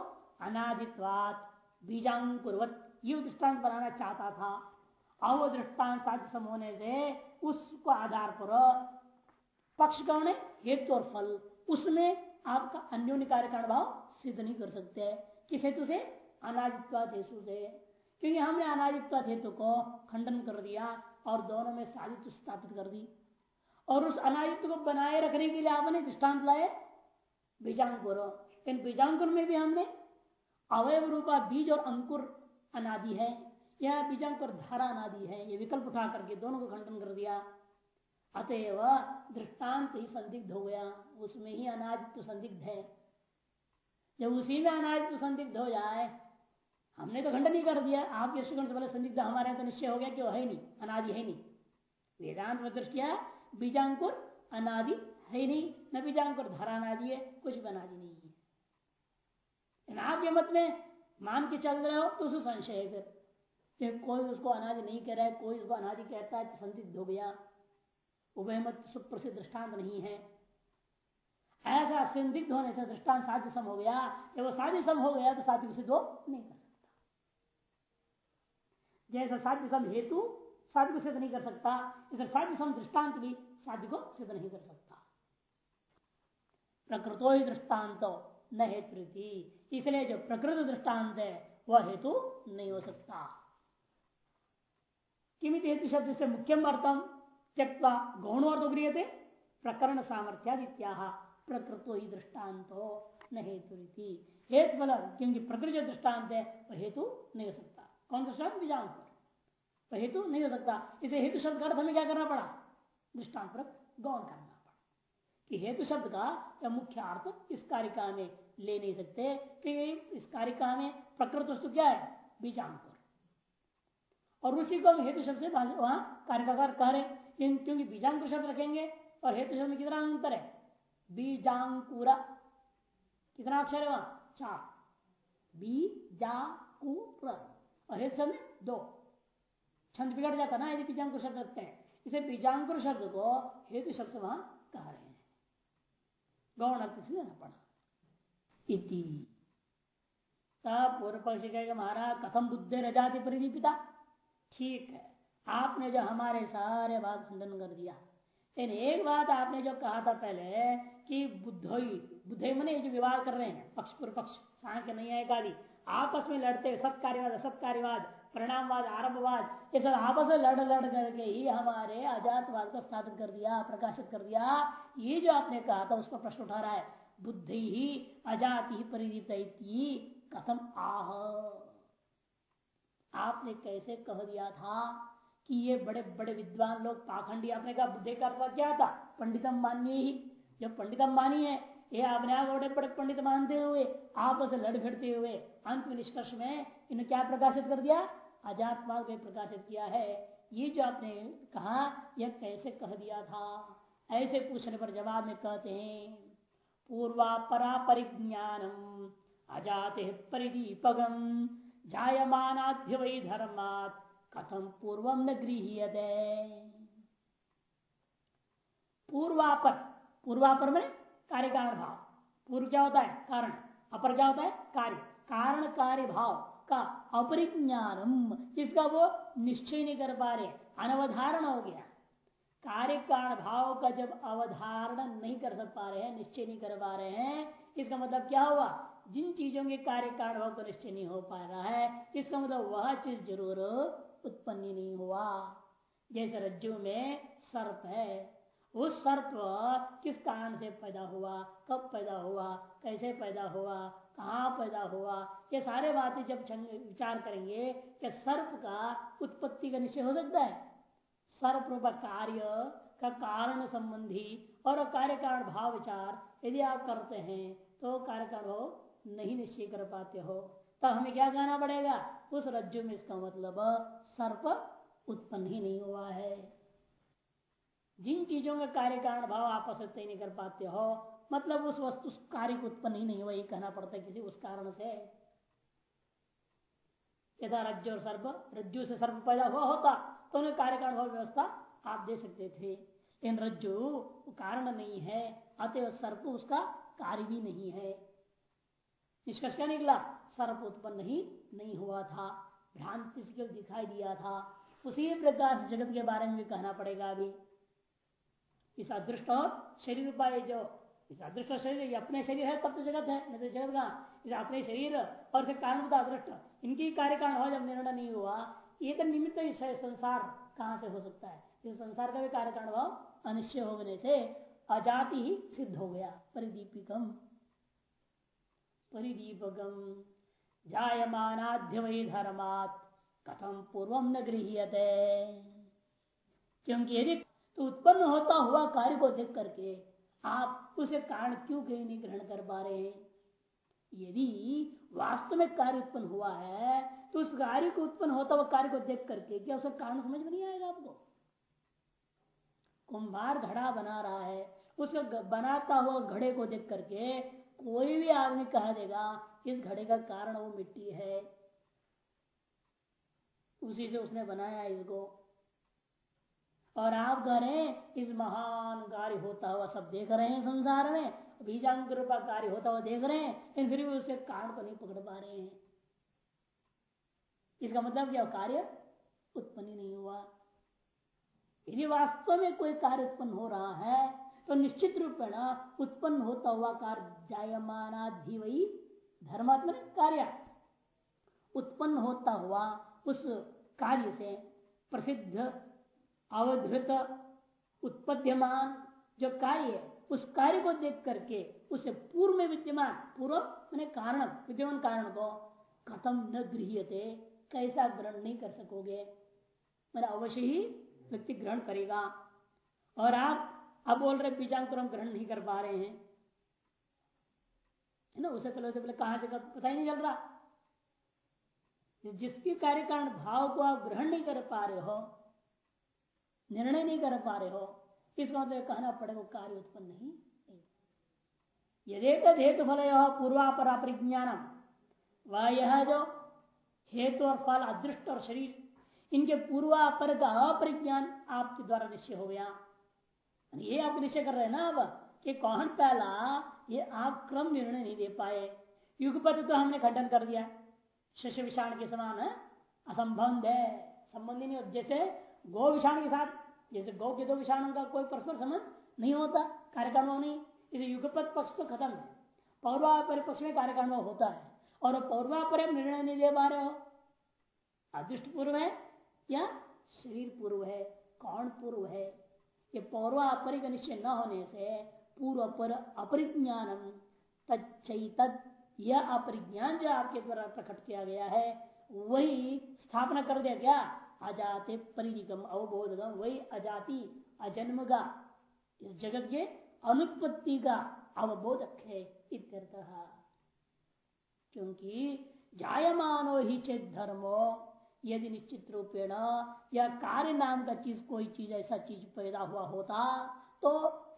अनादित्वात बीजांकुरवत ये दृष्टांत बनाना चाहता था। अव दृष्टांत साध्य सम होने से उसको आधार पर पक्ष कौन है? हेतु और फल। उसमें आपका अन्योन्य कार्य कारण भाव सिद्ध नहीं कर सकते। किस हेतु से? अनादित्वाद हेतु से। क्योंकि हमने अनादित्वाद हेतु को खंडन कर दिया और दोनों में साधित्व स्थापित कर दी। और उस अनादित्व को बनाए रखने के लिए आपने दृष्टांत लाए। बीजांकुर। इन बीजांकुर में भी हमने अवयव रूपा बीज और अंकुर अनादि है। यह बीजांकुर धारा नादि है। ये विकल्प उठा करके दोनों को खंडन कर दिया। अतएव दृष्टांत ही संदिग्ध हो गया। उसमें ही अनादित्व संदिग्ध है। जब उसी में अनादित्व संदिग्ध हो जाए, हमने तो खंडन नहीं कर दिया। आप दृष्टिकोण से बोले, संदिग्ध हमारे तो निश्चय हो गया कि वो है नहीं, अनादि है नहीं। वेदांत में दृष्टिया बीजांकुर अनादि है नहीं। न बीजांकुर, धारानादि है, कुछ भी अनादि नहीं है। आप ये मत में मान के चल रहे हो तो उसे संशय है फिर। कोई उसको अनादि नहीं कह रहा है, कोई उसको अनादि कहता है तो संदिग्ध हो गया। उभय मत सुप्रसिद्ध दृष्टांत नहीं है। ऐसा संदिग्ध होने से दृष्टांत साध्य सम हो गया। जब वो साध्य सम हो गया तो साध्य सिद्ध नहीं कर सकता। जैसा साध्य सम हेतु साध्य को सिद्ध नहीं कर सकता इसे साध्य सम दृष्टांत भी साध्य को सिद्ध नहीं कर सकता। प्रकृतो ही दृष्टांत न हेतु इसलिए जो प्रकृत दृष्टांत है, वह हेतु नहीं हो सकता। किमित हेतु शब्द से मुख्यम अर्थम? त्यक्वा गौणोर्थ गृहते प्रकरण सामर्थ्यादित्या प्रकृतो ही दृष्टान्तो न हेतु हेतु फल क्योंकि प्रकृति जो दृष्टांत है वह हेतु नहीं हो सकता कौन दृष्टांत बीजांक तो हेतु नहीं हो सकता इसे हेतु शब्द का अर्थ हमें क्या करना पड़ा? दृष्टांत पर गौर करना पड़ा। कि हेतु शब्द का या मुख्य अर्थ इस कारिका में ले नहीं सकते। क्योंकि इस कारिका में प्रकृत वस्तु क्या है? बीजांकुर और उसी को हेतु शब्द से वहाँ कारिकाकार कह रहे क्योंकि बीजांकुर शब्द रखेंगे और हेतु शब्द में कितना अंतर है? बीजांकुरा। कितना अक्षर है वहाँ? चार। बीजाकुर। और हेतु शब्द दो। छंद बिगड़ जाता ना, यदि बीजांकुर शब्द रखते हैं। इसे बीजांकुर शब्द को हेतु शब्द वहाँ कह रहे हैं। गौण अर्थ से लेना पड़ा। इति। पूर्व पक्ष कहेगा, महाराज, कथम बुद्धि रजाति परिदीपिता? ठीक है। आपने जो हमारे सारे बात खंडन कर दिया। लेकिन एक बात आपने जो कहा था पहले कि बुद्धोई, बुद्धि मने जो विवाद कर रहे हैं, पक्ष पूर्व पक्ष सांख्य नहीं आएगा आपस में लड़ते, सत्कार्यवाद, असत्कार्यवाद, परिणामवाद, आरंभवाद, ये सब आपस में लड़ लड़ करके ही हमारे अजातवाद को स्थापित कर दिया, प्रकाशित कर दिया। ये जो आपने कहा था, उस पर प्रश्न उठा रहा है, बुद्धि ही अजाति ही परिणित कथम आह। आपने कैसे कह दिया था? कि ये बड़े बड़े विद्वान लोग, पाखंडी आपने कहा बुद्धि का अर्थ क्या था? पंडितम मानिए ही। जो पंडितम मानी है ये आपने आप बड़े बड़े पंडित मानते हुए, आपस लड़ भिड़ते हुए, अंत में निष्कर्ष में इन्हें क्या प्रकाशित कर दिया? अजात्मा में प्रकाशित किया है। ये जो आपने कहा, यह कैसे कह दिया था? ऐसे पूछने पर जवाब में कहते हैं, पूर्वा परा परिज्ञानम अजाते परिदीपगम जायमानाध्य वही धर्मात। कथम पूर्व न गृह पूर्वापर पूर्वापर में कार्य कारण भाव पूर्व क्या होता है? कारण। अपर क्या होता है? कार्य। कारण कार्य भाव का अपरिज्ञानम, जिसका वो निश्चय नहीं कर पा रहे, अनवधारण हो गया। कार्य कारण भाव का जब अवधारण नहीं कर सक पा रहे हैं, निश्चय नहीं कर पा रहे हैं, इसका मतलब क्या हुआ? जिन चीज़ों के कार्य कारण भाव का निश्चय नहीं हो पा रहा है, इसका मतलब वह चीज़ ज़रूर उत्पन्न नहीं हुआ। जैसे रज्जु में सर्प है, उस सर्प किस कारण से पैदा हुआ, कब पैदा हुआ, कैसे पैदा हुआ, कहाँ पैदा हुआ, ये सारे बातें जब विचार करेंगे, क्या सर्प का उत्पत्ति का निश्चय हो सकता है? सर्प रूप कार्य का कारण संबंधी और कार्य कारण भाव विचार यदि आप करते हैं तो कार्य कारण नहीं निश्चय कर पाते हो। तब हमें क्या कहना पड़ेगा? उस रज्जु में इसका मतलब सर्प उत्पन्न ही नहीं हुआ है। जिन चीज़ों का कार्य कारण भाव आपस में नहीं कर पाते हो मतलब उस वस्तु कार्य उत्पन्न ही नहीं हुआ ये कहना पड़ता है किसी उस कारण से। यदा रज्जु और सर्प, रज्जु से सर्प पैदा हुआ होता तो उन्हें कार्य कारण भाव व्यवस्था आप दे सकते थे। लेकिन रज्जु कारण नहीं है अतः सर्प उसका कार्य भी नहीं है। निष्कर्ष क्या निकला? सर्प उत्पन्न ही नहीं हुआ था। भ्रांति से दिखाई दिया था। उसी प्रकार से जगत के बारे में भी कहना पड़ेगा अभी। इस अदृष्ट और शरीर उपाय जो, इस अदृष्ट शरीर अपने शरीर है, तब तो जगत है, नहीं तो जगत कहा? इस अपने शरीर और से कारण होता अदृष्ट। इनकी कार्य कारण हो जब निर्णय नहीं हुआ, ये तो निमित्त ही संसार कहाँ से हो सकता है? इस संसार का भी कार्य कारण भाव अनिश्चय होने से अजाति ही सिद्ध हो गया परिदीपिकम परिदीपकम। कथम न क्योंकि यदि तो उत्पन्न होता हुआ कार्य को देख करके आप उसे कारण क्यों कहीं नहीं ग्रहण कर पा रहे हैं? यदि वास्तव में कार्य उत्पन्न हुआ है तो उस कार्य को उत्पन्न होता हुआ कार्य को देख करके क्या उसका कारण समझ में नहीं आएगा आपको? कुंभार घड़ा बना रहा है। उसका बनाता हुआ उस घड़े को देख करके कोई भी आदमी कह देगा इस घड़े का कारण वो मिट्टी है। उसी से उसने बनाया इसको। और आप कह रहे हैं, इस महान कार्य होता हुआ सब देख रहे हैं संसार में बीजांकुर का कार्य होता हुआ देख रहे हैं, लेकिन फिर भी उसके कारण को नहीं पकड़ पा रहे हैं। इसका मतलब क्या, कार्य उत्पन्न नहीं हुआ। यदि वास्तव में कोई कार्य उत्पन्न हो रहा है तो निश्चित रूप में उत्पन्न होता हुआ कार्य जायमानाधि वही धर्मात्म कार्य। उत्पन्न होता हुआ उस कार्य से प्रसिद्ध, अवधृत, उत्पद्यमान जो कार्य है, उस कार्य को देख करके उसे पूर्व में विद्यमान, पूर्व मैंने कारण विद्यमान कारण को खत्म न गृहते कैसा ग्रहण नहीं कर सकोगे। मैंने अवश्य ही व्यक्ति ग्रहण करेगा। और आप अब बोल रहे बीजांकुर हम ग्रहण नहीं कर पा रहे हैं। है ना, उसे पहले उसे पहले कहा से पता ही नहीं चल रहा। जिसके कार्य कारण भाव को आप ग्रहण नहीं कर पा रहे हो, निर्णय नहीं कर पा रहे हो इसका मतलब कहना पड़ेगा कार्य उत्पन्न नहीं यदि हेतु फल पूर्वापर परिज्ञान वह यह जो हेतु और फल, अदृष्ट और शरीर, इनके पूर्वापर का अपरिज्ञान आपके द्वारा निश्चय हो गया। ये आप निश्चय कर रहे हैं ना अब, कि कौन पहला ये आप क्रम निर्णय नहीं दे पाए? युगपत तो हमने खंडन कर दिया। शिष्य विषाण के समान असंबंध है, संबंधी नहीं। जैसे गौ विषाणु के साथ, जैसे गौ के दो विषाणु का कोई परस्पर संबंध नहीं होता कार्यक्रम नहीं। इसे युगपत पक्ष तो खत्म है। पौर्वापर पक्ष में कार्यक्रम होता है। और पौर्वापर निर्णय नहीं दे पा रहे हो। अदृष्ट पूर्व है या शरीर पूर्व है? कौन पूर्व है? ये पौर्वापरि का निश्चय न होने से पूर्व पर अपरिज्ञानम तत् यह अपरिज्ञान जो आपके द्वारा प्रकट किया गया है, वही स्थापना कर दिया क्या अजाते परिनिगम अवबोधगम वही अजाति अजन्म का इस जगत के अनुत्पत्ति का अवबोधक है क्योंकि जायमानो ही चेत धर्मो यदि निश्चित रूपेण या कार्य नाम का चीज़, कोई चीज़, ऐसा चीज़ पैदा हुआ होता तो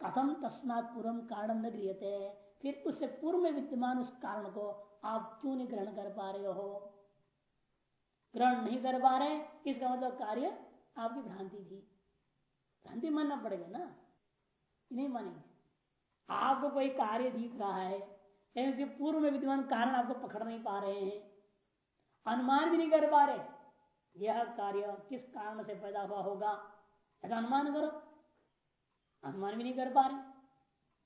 कथम तस्मात पूर्व कारण न गृहते फिर उससे पूर्व में विद्यमान उस कारण को आप क्यों नहीं ग्रहण कर पा रहे हो? ग्रहण नहीं कर पा रहे, इसका मतलब कार्य आपकी भ्रांति थी। भ्रांति मानना पड़ेगा ना? नहीं मानेंगे? आपको कोई कार्य दिख रहा है, लेकिन उसके पूर्व में विद्यमान कारण आपको पकड़ नहीं पा रहे हैं। अनुमान भी नहीं कर पा रहे। यह कार्य किस कारण से पैदा हुआ होगा? ऐसा अनुमान करो। अनुमान भी नहीं कर पा रहे।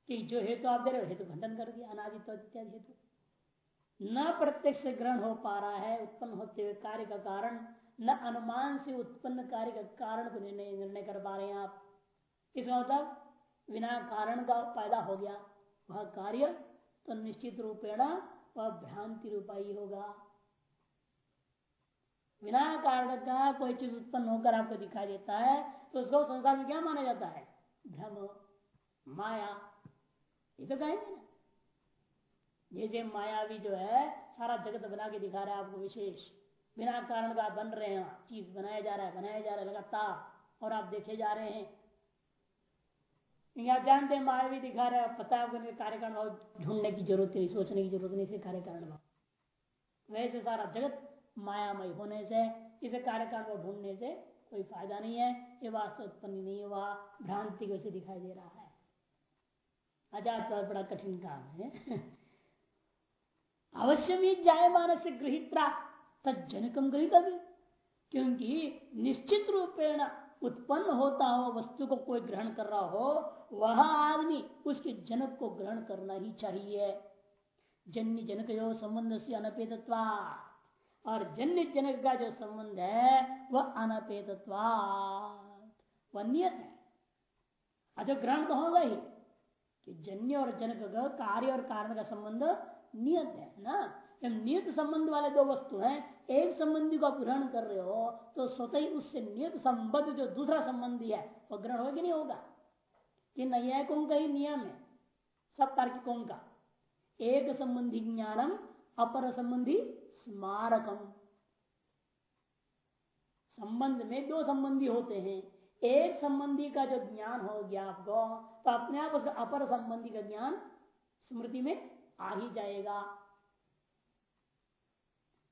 कि जो हेतु आप दे रहे हो, हेतु खंडन कर दिया, अनादित्व इत्यादि हेतु। न प्रत्यक्ष ग्रहण हो पा रहा है, उत्पन्न होते हुए कार्य का कारण, न अनुमान से उत्पन्न कार्य का कारण को निर्णय निर्णय कर पा रहे हैं आप। इसका मतलब? बिना कारण का पैदा हो गया, वह कार्य तो निश्चित रूपेण वह भ्रांति रूपा होगा। बिना कारण का कोई चीज़ उत्पन्न होकर आपको दिखाई देता है तो उसको संसार में क्या माना जाता है? भ्रम, माया। ये तो कहेंगे ना। जैसे मायावी जो है, सारा जगत बना के दिखा रहा है आपको विशेष। बिना कारण का बन रहे हैं, चीज़ बनाया जा रहा है, बनाया जा रहा है, लगातार। और आप देखे जा रहे हैं। आप जानते हैं मायावी दिखा रहे हैं पता है कार्यकारण भाव ढूँढने की ज़रूरत नहीं, सोचने की ज़रूरत नहीं कार्यकारण भाव वैसे सारा जगत मायामय होने से, इसे कार्यकारण भाव ढूँढने से कोई फ़ायदा नहीं है। ये वास्तव उत्पन्न नहीं हुआ, भ्रांति वैसे दिखाई दे रहा है। आज़ाद बड़ा कठिन काम है। अवश्य भी जायमान से गृहित्रा तजनकम गृहित क्योंकि निश्चित रूपेण उत्पन्न होता हो, वस्तु को कोई ग्रहण कर रहा हो, वह आदमी उसके जनक को ग्रहण करना ही चाहिए। जन्य जनक जो संबंध से अनपेत और जन्य जनक का जो संबंध है, वह अनपेत वह नियत है। अजो ग्रहण तो होगा ही, कि जन्य और जनक का कार्य और कारण का संबंध नियत है ना? जब नियत संबंध वाले दो वस्तु हैं, एक संबंधी को आप ग्रहण कर रहे हो तो स्वतः ही उससे नियत संबद्ध जो दूसरा संबंधी है, वह ग्रहण होगा कि नहीं होगा? कि नैयायिकों का ही नियम है सब तार्किकों का। एक संबंधी ज्ञानम, अपर संबंधी स्मारकम। संबंध में दो संबंधी होते हैं। एक संबंधी का जो ज्ञान हो गया आपको तो अपने आप उसका अपर संबंधी का ज्ञान स्मृति में आ ही जाएगा।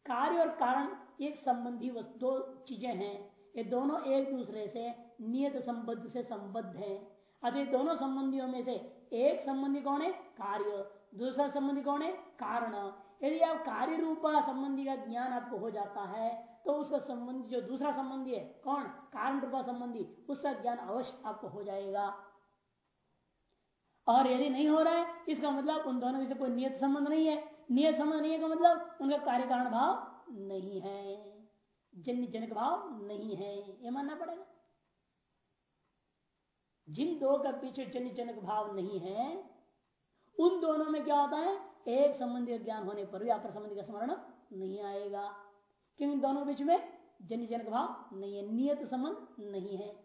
कार्य और कारण एक संबंधी दो चीज़ें हैं। ये दोनों एक दूसरे से नियत संबद्ध से संबद्ध हैं। ये दोनों संबंधियों में से एक संबंधी कौन है? कार्य। दूसरा संबंधी कौन है? कारण। यदि आप कार्य रूपा संबंधी का ज्ञान आपको हो जाता है तो उसका संबंधी, जो दूसरा संबंधी है, कौन? कारण रूपा संबंधी, उसका ज्ञान अवश्य आपको हो जाएगा। और यदि नहीं हो रहा है, इसका मतलब उन दोनों से कोई नियत संबंध नहीं है। नियत संबंध नहीं है का मतलब उनका कार्य कारण भाव नहीं है। जन्य जनक भाव नहीं है, ये मानना पड़ेगा। जिन दो का पीछे जन्य जनक भाव नहीं है, उन दोनों में क्या होता है? एक संबंधी ज्ञान होने पर भी अपर संबंधी का स्मरण नहीं आएगा। क्योंकि दोनों बीच में जन्य जनक भाव नहीं है, नियत संबंध नहीं है।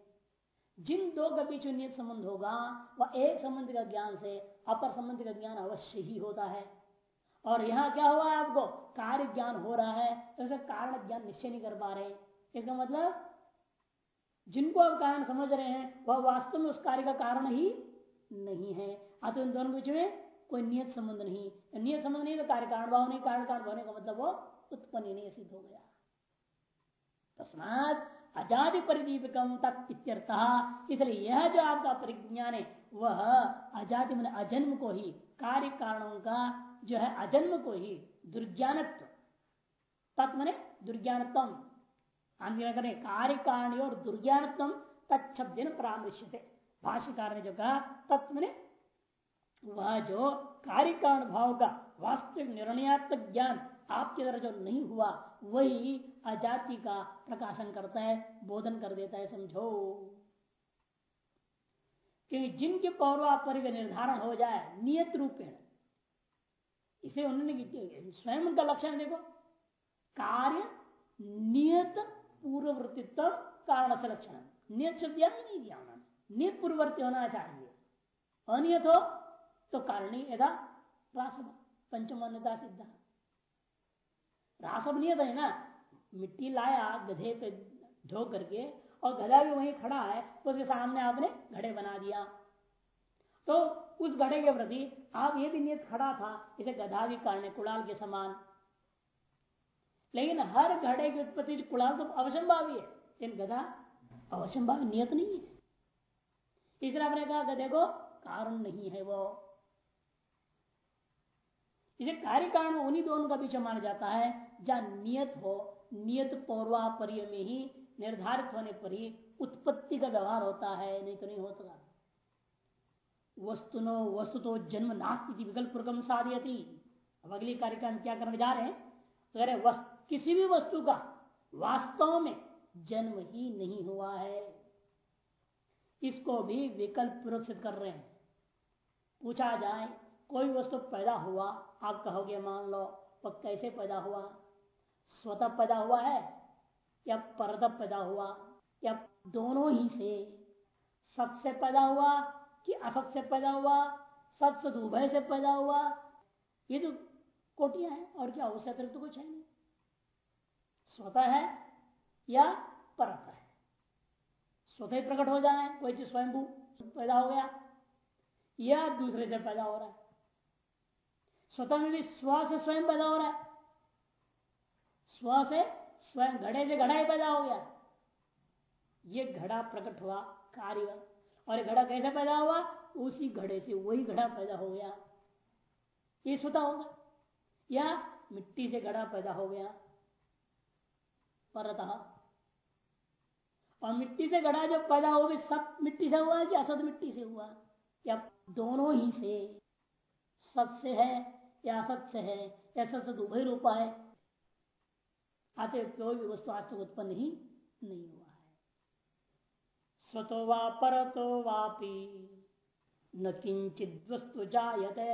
जिन दो के बीच में नियत संबंध होगा, वह एक संबंध का ज्ञान से अपर संबंध का ज्ञान अवश्य ही होता है। और यहाँ क्या हुआ है आपको? कार्य ज्ञान हो रहा है तो कारण ज्ञान निश्चय नहीं कर पा रहे। इसका मतलब जिनको आप कारण समझ रहे हैं, वह वास्तव में उस कार्य का कारण ही नहीं है। अतः इन दोनों बीच में कोई नियत संबंध नहीं। नियत संबंध नहीं तो कार्य कारण भाव नहीं कारण कारण होने का मतलब वो उत्पन्न नहीं, सिद्ध हो गया। तस्मात अजादि परिदीपकम तत् इसलिए यह जो आपका परिज्ञान है, वह अजाति मन अजन्म को ही कार्य कारणों का जो है अजन्म को ही, दुर्ज्ञानत्व। तत्व ने दुर्ज्ञानत्म करें कार्य कारण और दुर्ज्ञानत्म तत्शब्द परामृश्य भाष्यकार ने जो कहा तत्व ने वह जो कार्य कारण भाव का वास्तविक निर्णयात्मक ज्ञान आपके द्वारा जो नहीं हुआ, वही अजाति का प्रकाशन करता है, बोधन कर देता है, समझो। क्योंकि जिनके पौर्वापर का निर्धारण हो जाए, नियत रूपेण, इसे उन्होंने स्वयं का लक्षण देखो। कार्य नियत पूर्ववर्तित्व कारण से लक्षण। नियत शब्द नहीं दिया उन्होंने नियत पूर्ववर्ती होना चाहिए। अनियत हो तो कारणी यदा रासव पंचमान्यता सिद्ध। रासव नियत है ना? मिट्टी लाया, गधे पे ढो करके, और गधा भी वहीं खड़ा है तो उसके सामने आपने घड़े बना दिया। तो उस घड़े के प्रति आप ये भी नियत खड़ा था इसे गधा भी काटने कुड़ाल के समान। लेकिन हर घड़े की उत्पत्ति कुड़ाल तो अवश्यंभावी है, लेकिन गधा अवश्यंभावी नियत नहीं है। तीसरा आपने कहा गधे को कारण नहीं है वो। इसे कार्य कारण उन्हीं दोनों का पीछे माना जाता है जहाँ नियत हो नियत पौर्वापर्य में ही निर्धारित होने पर ही उत्पत्ति का व्यवहार होता है नहीं तो नहीं होता वस्तुनो वस्तु तो जन्म नास्ती विकल्प साधयती। अब अगली कार्यक्रम क्या करने जा रहे हैं? अगर वस्त, किसी भी वस्तु का वास्तव में जन्म ही नहीं हुआ है। इसको भी विकल्प पूर्वक कर रहे हैं। पूछा जाए कोई वस्तु पैदा हुआ आप कहोगे, मान लो वह कैसे पैदा हुआ? स्वतः पैदा हुआ है या परत पैदा हुआ? या दोनों ही से सत से पैदा हुआ कि असत से पैदा हुआ, सत सद उभय से पैदा हुआ? ये तो कोटियाँ हैं और क्या उससे अतिरिक्त तो कुछ है नहीं। स्वतः है या परत है। स्वतः प्रकट हो जाए कोई चीज़ स्वयंभू पैदा हो गया या दूसरे से पैदा हो रहा है। स्वतः में भी स्व से स्वयं पैदा हो रहा है। स्व से स्वयं, घड़े से घड़ा ही पैदा हो गया। ये घड़ा प्रकट हुआ कार्य। और घड़ा कैसे पैदा हुआ? उसी घड़े से वही घड़ा पैदा हो गया। ये स्वतः होगा। या मिट्टी से घड़ा पैदा हो गया। परतः। और मिट्टी से घड़ा जो पैदा हो गया सब मिट्टी से हुआ कि असत मिट्टी से हुआ? या दोनों ही से? सत से है। या असत्य है, या सत्य उभय रूपा है आते कोई भी वस्तु आज उत्पन्न ही नहीं हुआ है। स्वतो वा परतो वापी न किंचित वस्तु जायते।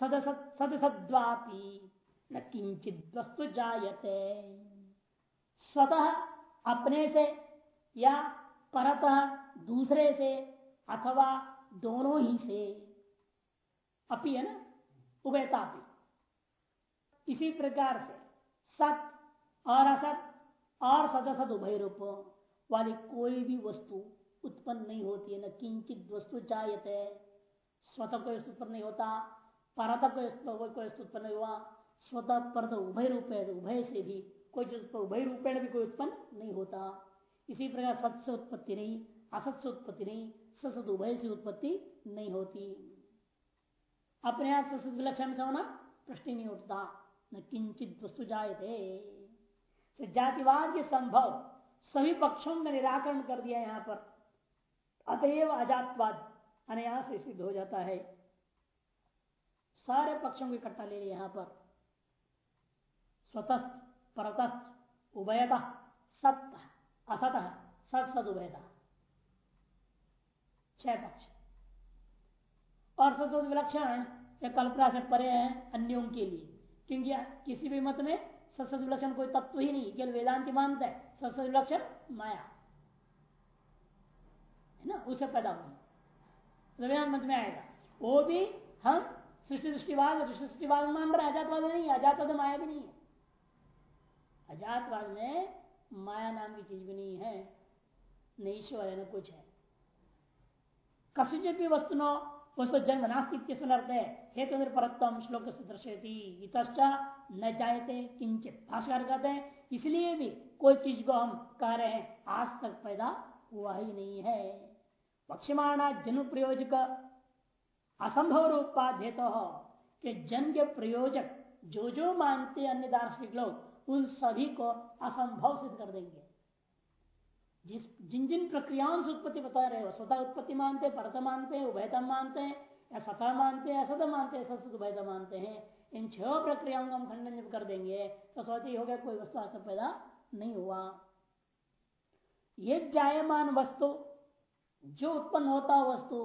सद सद सद्वापी न किंचित वस्तु जायते। स्वतः अपने से या परतः दूसरे से अथवा दोनों ही से अपी है ना? उभयता भी इसी प्रकार से सत और असत और सदसत उभय रूप, वाली कोई भी वस्तु उत्पन्न नहीं होती है, न किंचित वस्तु जायते। स्वतः कोई उत्पन्न नहीं होता परत कोई उत्पन्न नहीं हुआ, स्वतः परत उभय रूप है तो उभय से भी कोई चीज़ उभय रूपेण भी कोई उत्पन्न नहीं होता। इसी प्रकार सत से उत्पत्ति नहीं, असत से उत्पत्ति नहीं, सत उभय से उत्पत्ति नहीं होती। अपने आप से विलक्षण से होना प्रश्न नहीं उठता। न किंचित वस्तु जायते। जातिवाद के संभव सभी पक्षों का निराकरण कर दिया यहाँ पर। अतएव अजातवाद अनया सिद्ध हो जाता है। सारे पक्षों को इकट्ठा ले लिया यहाँ पर। स्वतस्थ, परतस्थ, उभयता सत्य असत सत सद उभयता। छह पक्ष। और सत विलक्षण कल्पना से परे हैं अन्यों के लिए। क्योंकि किसी भी मत में सत्सत विलक्षण कोई तत्व ही नहीं, केवल वेदांति मानता है सत्सत विलक्षण माया। है ना? उसे पैदा हुई वेदांत मत में आएगा, वो भी हम सृष्टि दृष्टिवाद दृष्टिवाद मान रहे अजातवाद नहीं अजातवाद माया भी नहीं है। अजातवाद में माया नाम की चीज़ भी नहीं है, न ईश्वर है, न कुछ है। कसिचित भी वस्तु वस्तु जन्म नास्तिक सुनर्थ है हेतु तो श्लोक से दर्शती न जायते किंचित भाषाकार कहते हैं। इसलिए भी कोई चीज़ को हम कह रहे हैं, आज तक पैदा हुआ ही नहीं है। पक्षमाणा जन्म प्रयोजक असंभव रूपाध्य तो कि जन के प्रयोजक जो जो मानते अन्य दार्शनिक लोग, उन सभी को असंभव सिद्ध कर देंगे। जिस जिन जिन प्रक्रियाओं से उत्पत्ति बता रहे हो स्वतः उत्पत्ति मानते हैं, परत मानते हैं उभयता मानते हैं, या सतह मानते हैं असत मानते हैं सत उभयता मानते हैं, इन छह प्रक्रियाओं को हम खंडन जब कर देंगे तो स्वतः हो गया, कोई वस्तु आज पैदा नहीं हुआ। ये जायमान वस्तु, जो उत्पन्न होता वस्तु,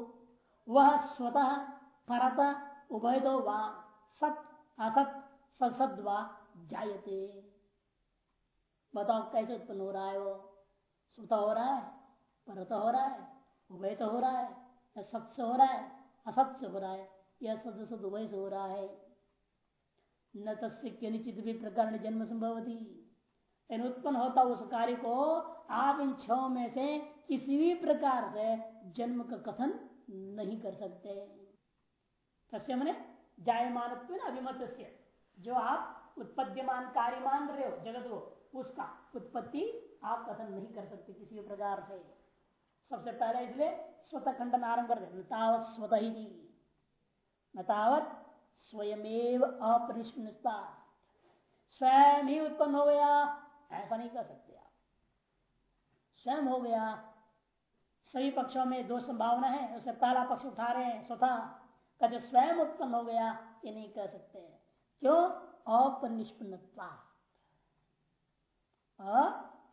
वह स्वतः परत उभय दो वा सत असत सत्सद वा जायते। बताओ कैसे उत्पन्न हो रहा है वो? स्वतः हो रहा है परत हो रहा है, उभय तो हो रहा है, या सत से हो रहा है असत से हो रहा है, या सद सद उभय से हो रहा है। न तस्य निश्चित भी प्रकार जन्म संभवती। उत्पन्न होता उस कार्य को आप इन छो में से किसी भी प्रकार से जन्म का कथन नहीं कर सकते। तस्य मैंने जायमान अभिमत जो आप उत्पद्यमान कार्य मान रहे हो, जगत को, उसका उत्पत्ति आप कथन नहीं कर सकते किसी प्रकार से। सबसे पहले इसलिए स्वतः खंडन आरंभ कर दे। ही स्वयमेव स्वयं ही उत्पन्न हो गया। ऐसा नहीं कर सकते आप। स्वयं हो गया। सभी पक्षों में दो संभावना है। उसे पहला पक्ष उठा रहे हैं स्वतः। कभी स्वयं उत्पन्न हो गया, ये नहीं कह सकते। क्यों? अपरिष्पन्नता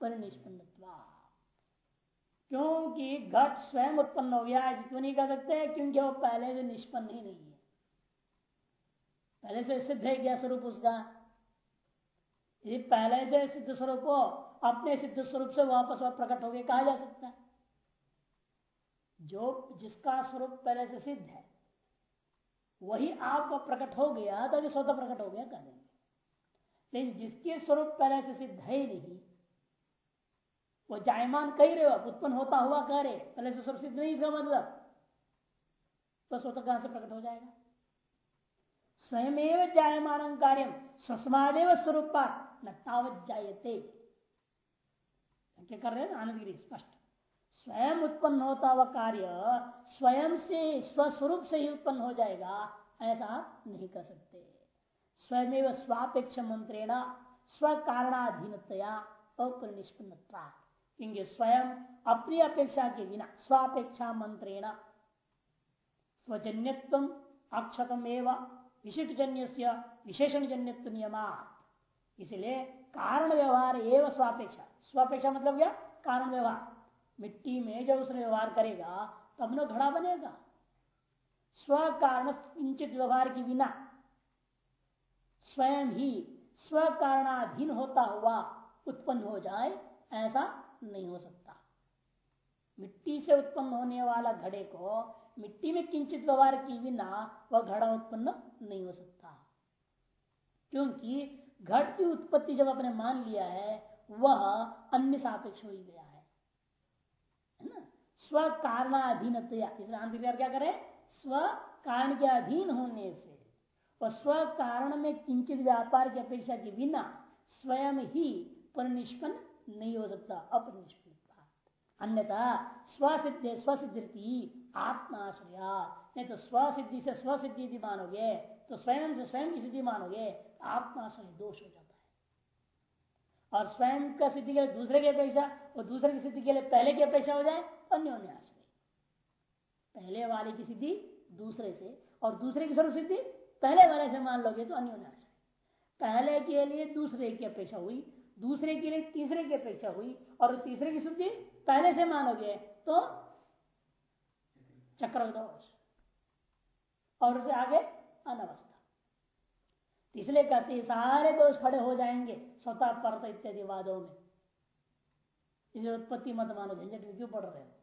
अपरिष्पन्नता क्योंकि घट स्वयं उत्पन्न हो गया, ऐसे क्यों नहीं कह सकते? क्योंकि वो पहले से निष्पन्न ही नहीं है। पहले से सिद्ध है क्या स्वरूप उसका? यदि पहले से सिद्ध स्वरूप हो, अपने सिद्ध स्वरूप से वापस प्रकट हो गया कहा जा सकता है? जो जिसका स्वरूप पहले से सिद्ध है, वही आपका प्रकट हो गया तो स्वतः प्रकट हो गया, कह देंगे। लेकिन जिसके स्वरूप पहले से सिद्ध है ही नहीं वो जायमान कह रहे हो, उत्पन्न होता हुआ कह रहे, पहले से स्वरूप सिद्ध नहीं, इसका मतलब? तो स्वतः कहाँ से प्रकट हो जाएगा? स्वयं जायमान कार्य, स्वस्मादेव स्वरूप, न तावत जायते। कर रहे हैं? आनंद गिरी स्पष्ट। स्वयं उत्पन्न होता हुआ कार्य, स्वयं से, स्वस्वरूप से ही उत्पन्न हो जाएगा, ऐसा नहीं कर सकते। स्वयं स्वापेक्ष मंत्रेणा स्व कारणाधीनतया अपरिनिष्पन्नता। क्योंकि स्वयं अपनी अपेक्षा के बिना, स्वापेक्षा मंत्रेण। स्वजन्यत्व अक्षतम एवं विशिष्ट जन्य विशेषण जन्यत्व नियमा इसलिए कारण व्यवहार एवं स्वापेक्षा। स्वापेक्षा मतलब क्या? कारण व्यवहार मिट्टी में जब उसने व्यवहार करेगा, तब न घड़ा बनेगा। स्व कारण किंचित व्यवहार के बिना स्वयं ही स्व कारणाधीन होता हुआ उत्पन्न हो जाए, ऐसा नहीं हो सकता। मिट्टी से उत्पन्न होने वाला घड़े को मिट्टी में किंचित व्यवहार की बिना वह घड़ा उत्पन्न नहीं हो सकता। क्योंकि घट की उत्पत्ति जब आपने मान लिया है, वह अन्य सापेक्ष हो ही गया है। ना? स्व कारणाधीन इसलिए क्या करे? स्व कारण के अधीन होने से वह स्व कारण में किंचित व्यापार की अपेक्षा के बिना स्वयं ही परिनिष्पन्न नहीं हो सकता अपनिष्पन्न अन्यथा स्वसिद्धि स्वसिद्धि आत्माश्रया। नहीं तो स्वसिद्धि से स्वसिद्धि मानोगे तो स्वयं से स्वयं की सिद्धि मानोगे तो आत्माश्रय दोष हो जाता है। और स्वयं का सिद्धि के लिए दूसरे की अपेक्षा, और दूसरे की सिद्धि के लिए पहले की अपेक्षा हो जाए तो अन्योन्य आश्रय। पहले वाले की सिद्धि दूसरे से, और दूसरे की स्वरूप सिद्धि पहले वाले से मान लोगे तो अन्योन्य आश्रय। पहले के लिए दूसरे की अपेक्षा हुई दूसरे के लिए तीसरे की अपेक्षा हुई और तीसरे की शुद्धि पहले से मानोगे तो चक्र दोष। और उसे आगे अनवस्था। इसलिए कहते सारे दोष खड़े हो जाएँगे, स्वतः परत इत्यादि वादों में। इसलिए उत्पत्ति मत मानो, झंझट में क्यों पड़ रहे हो?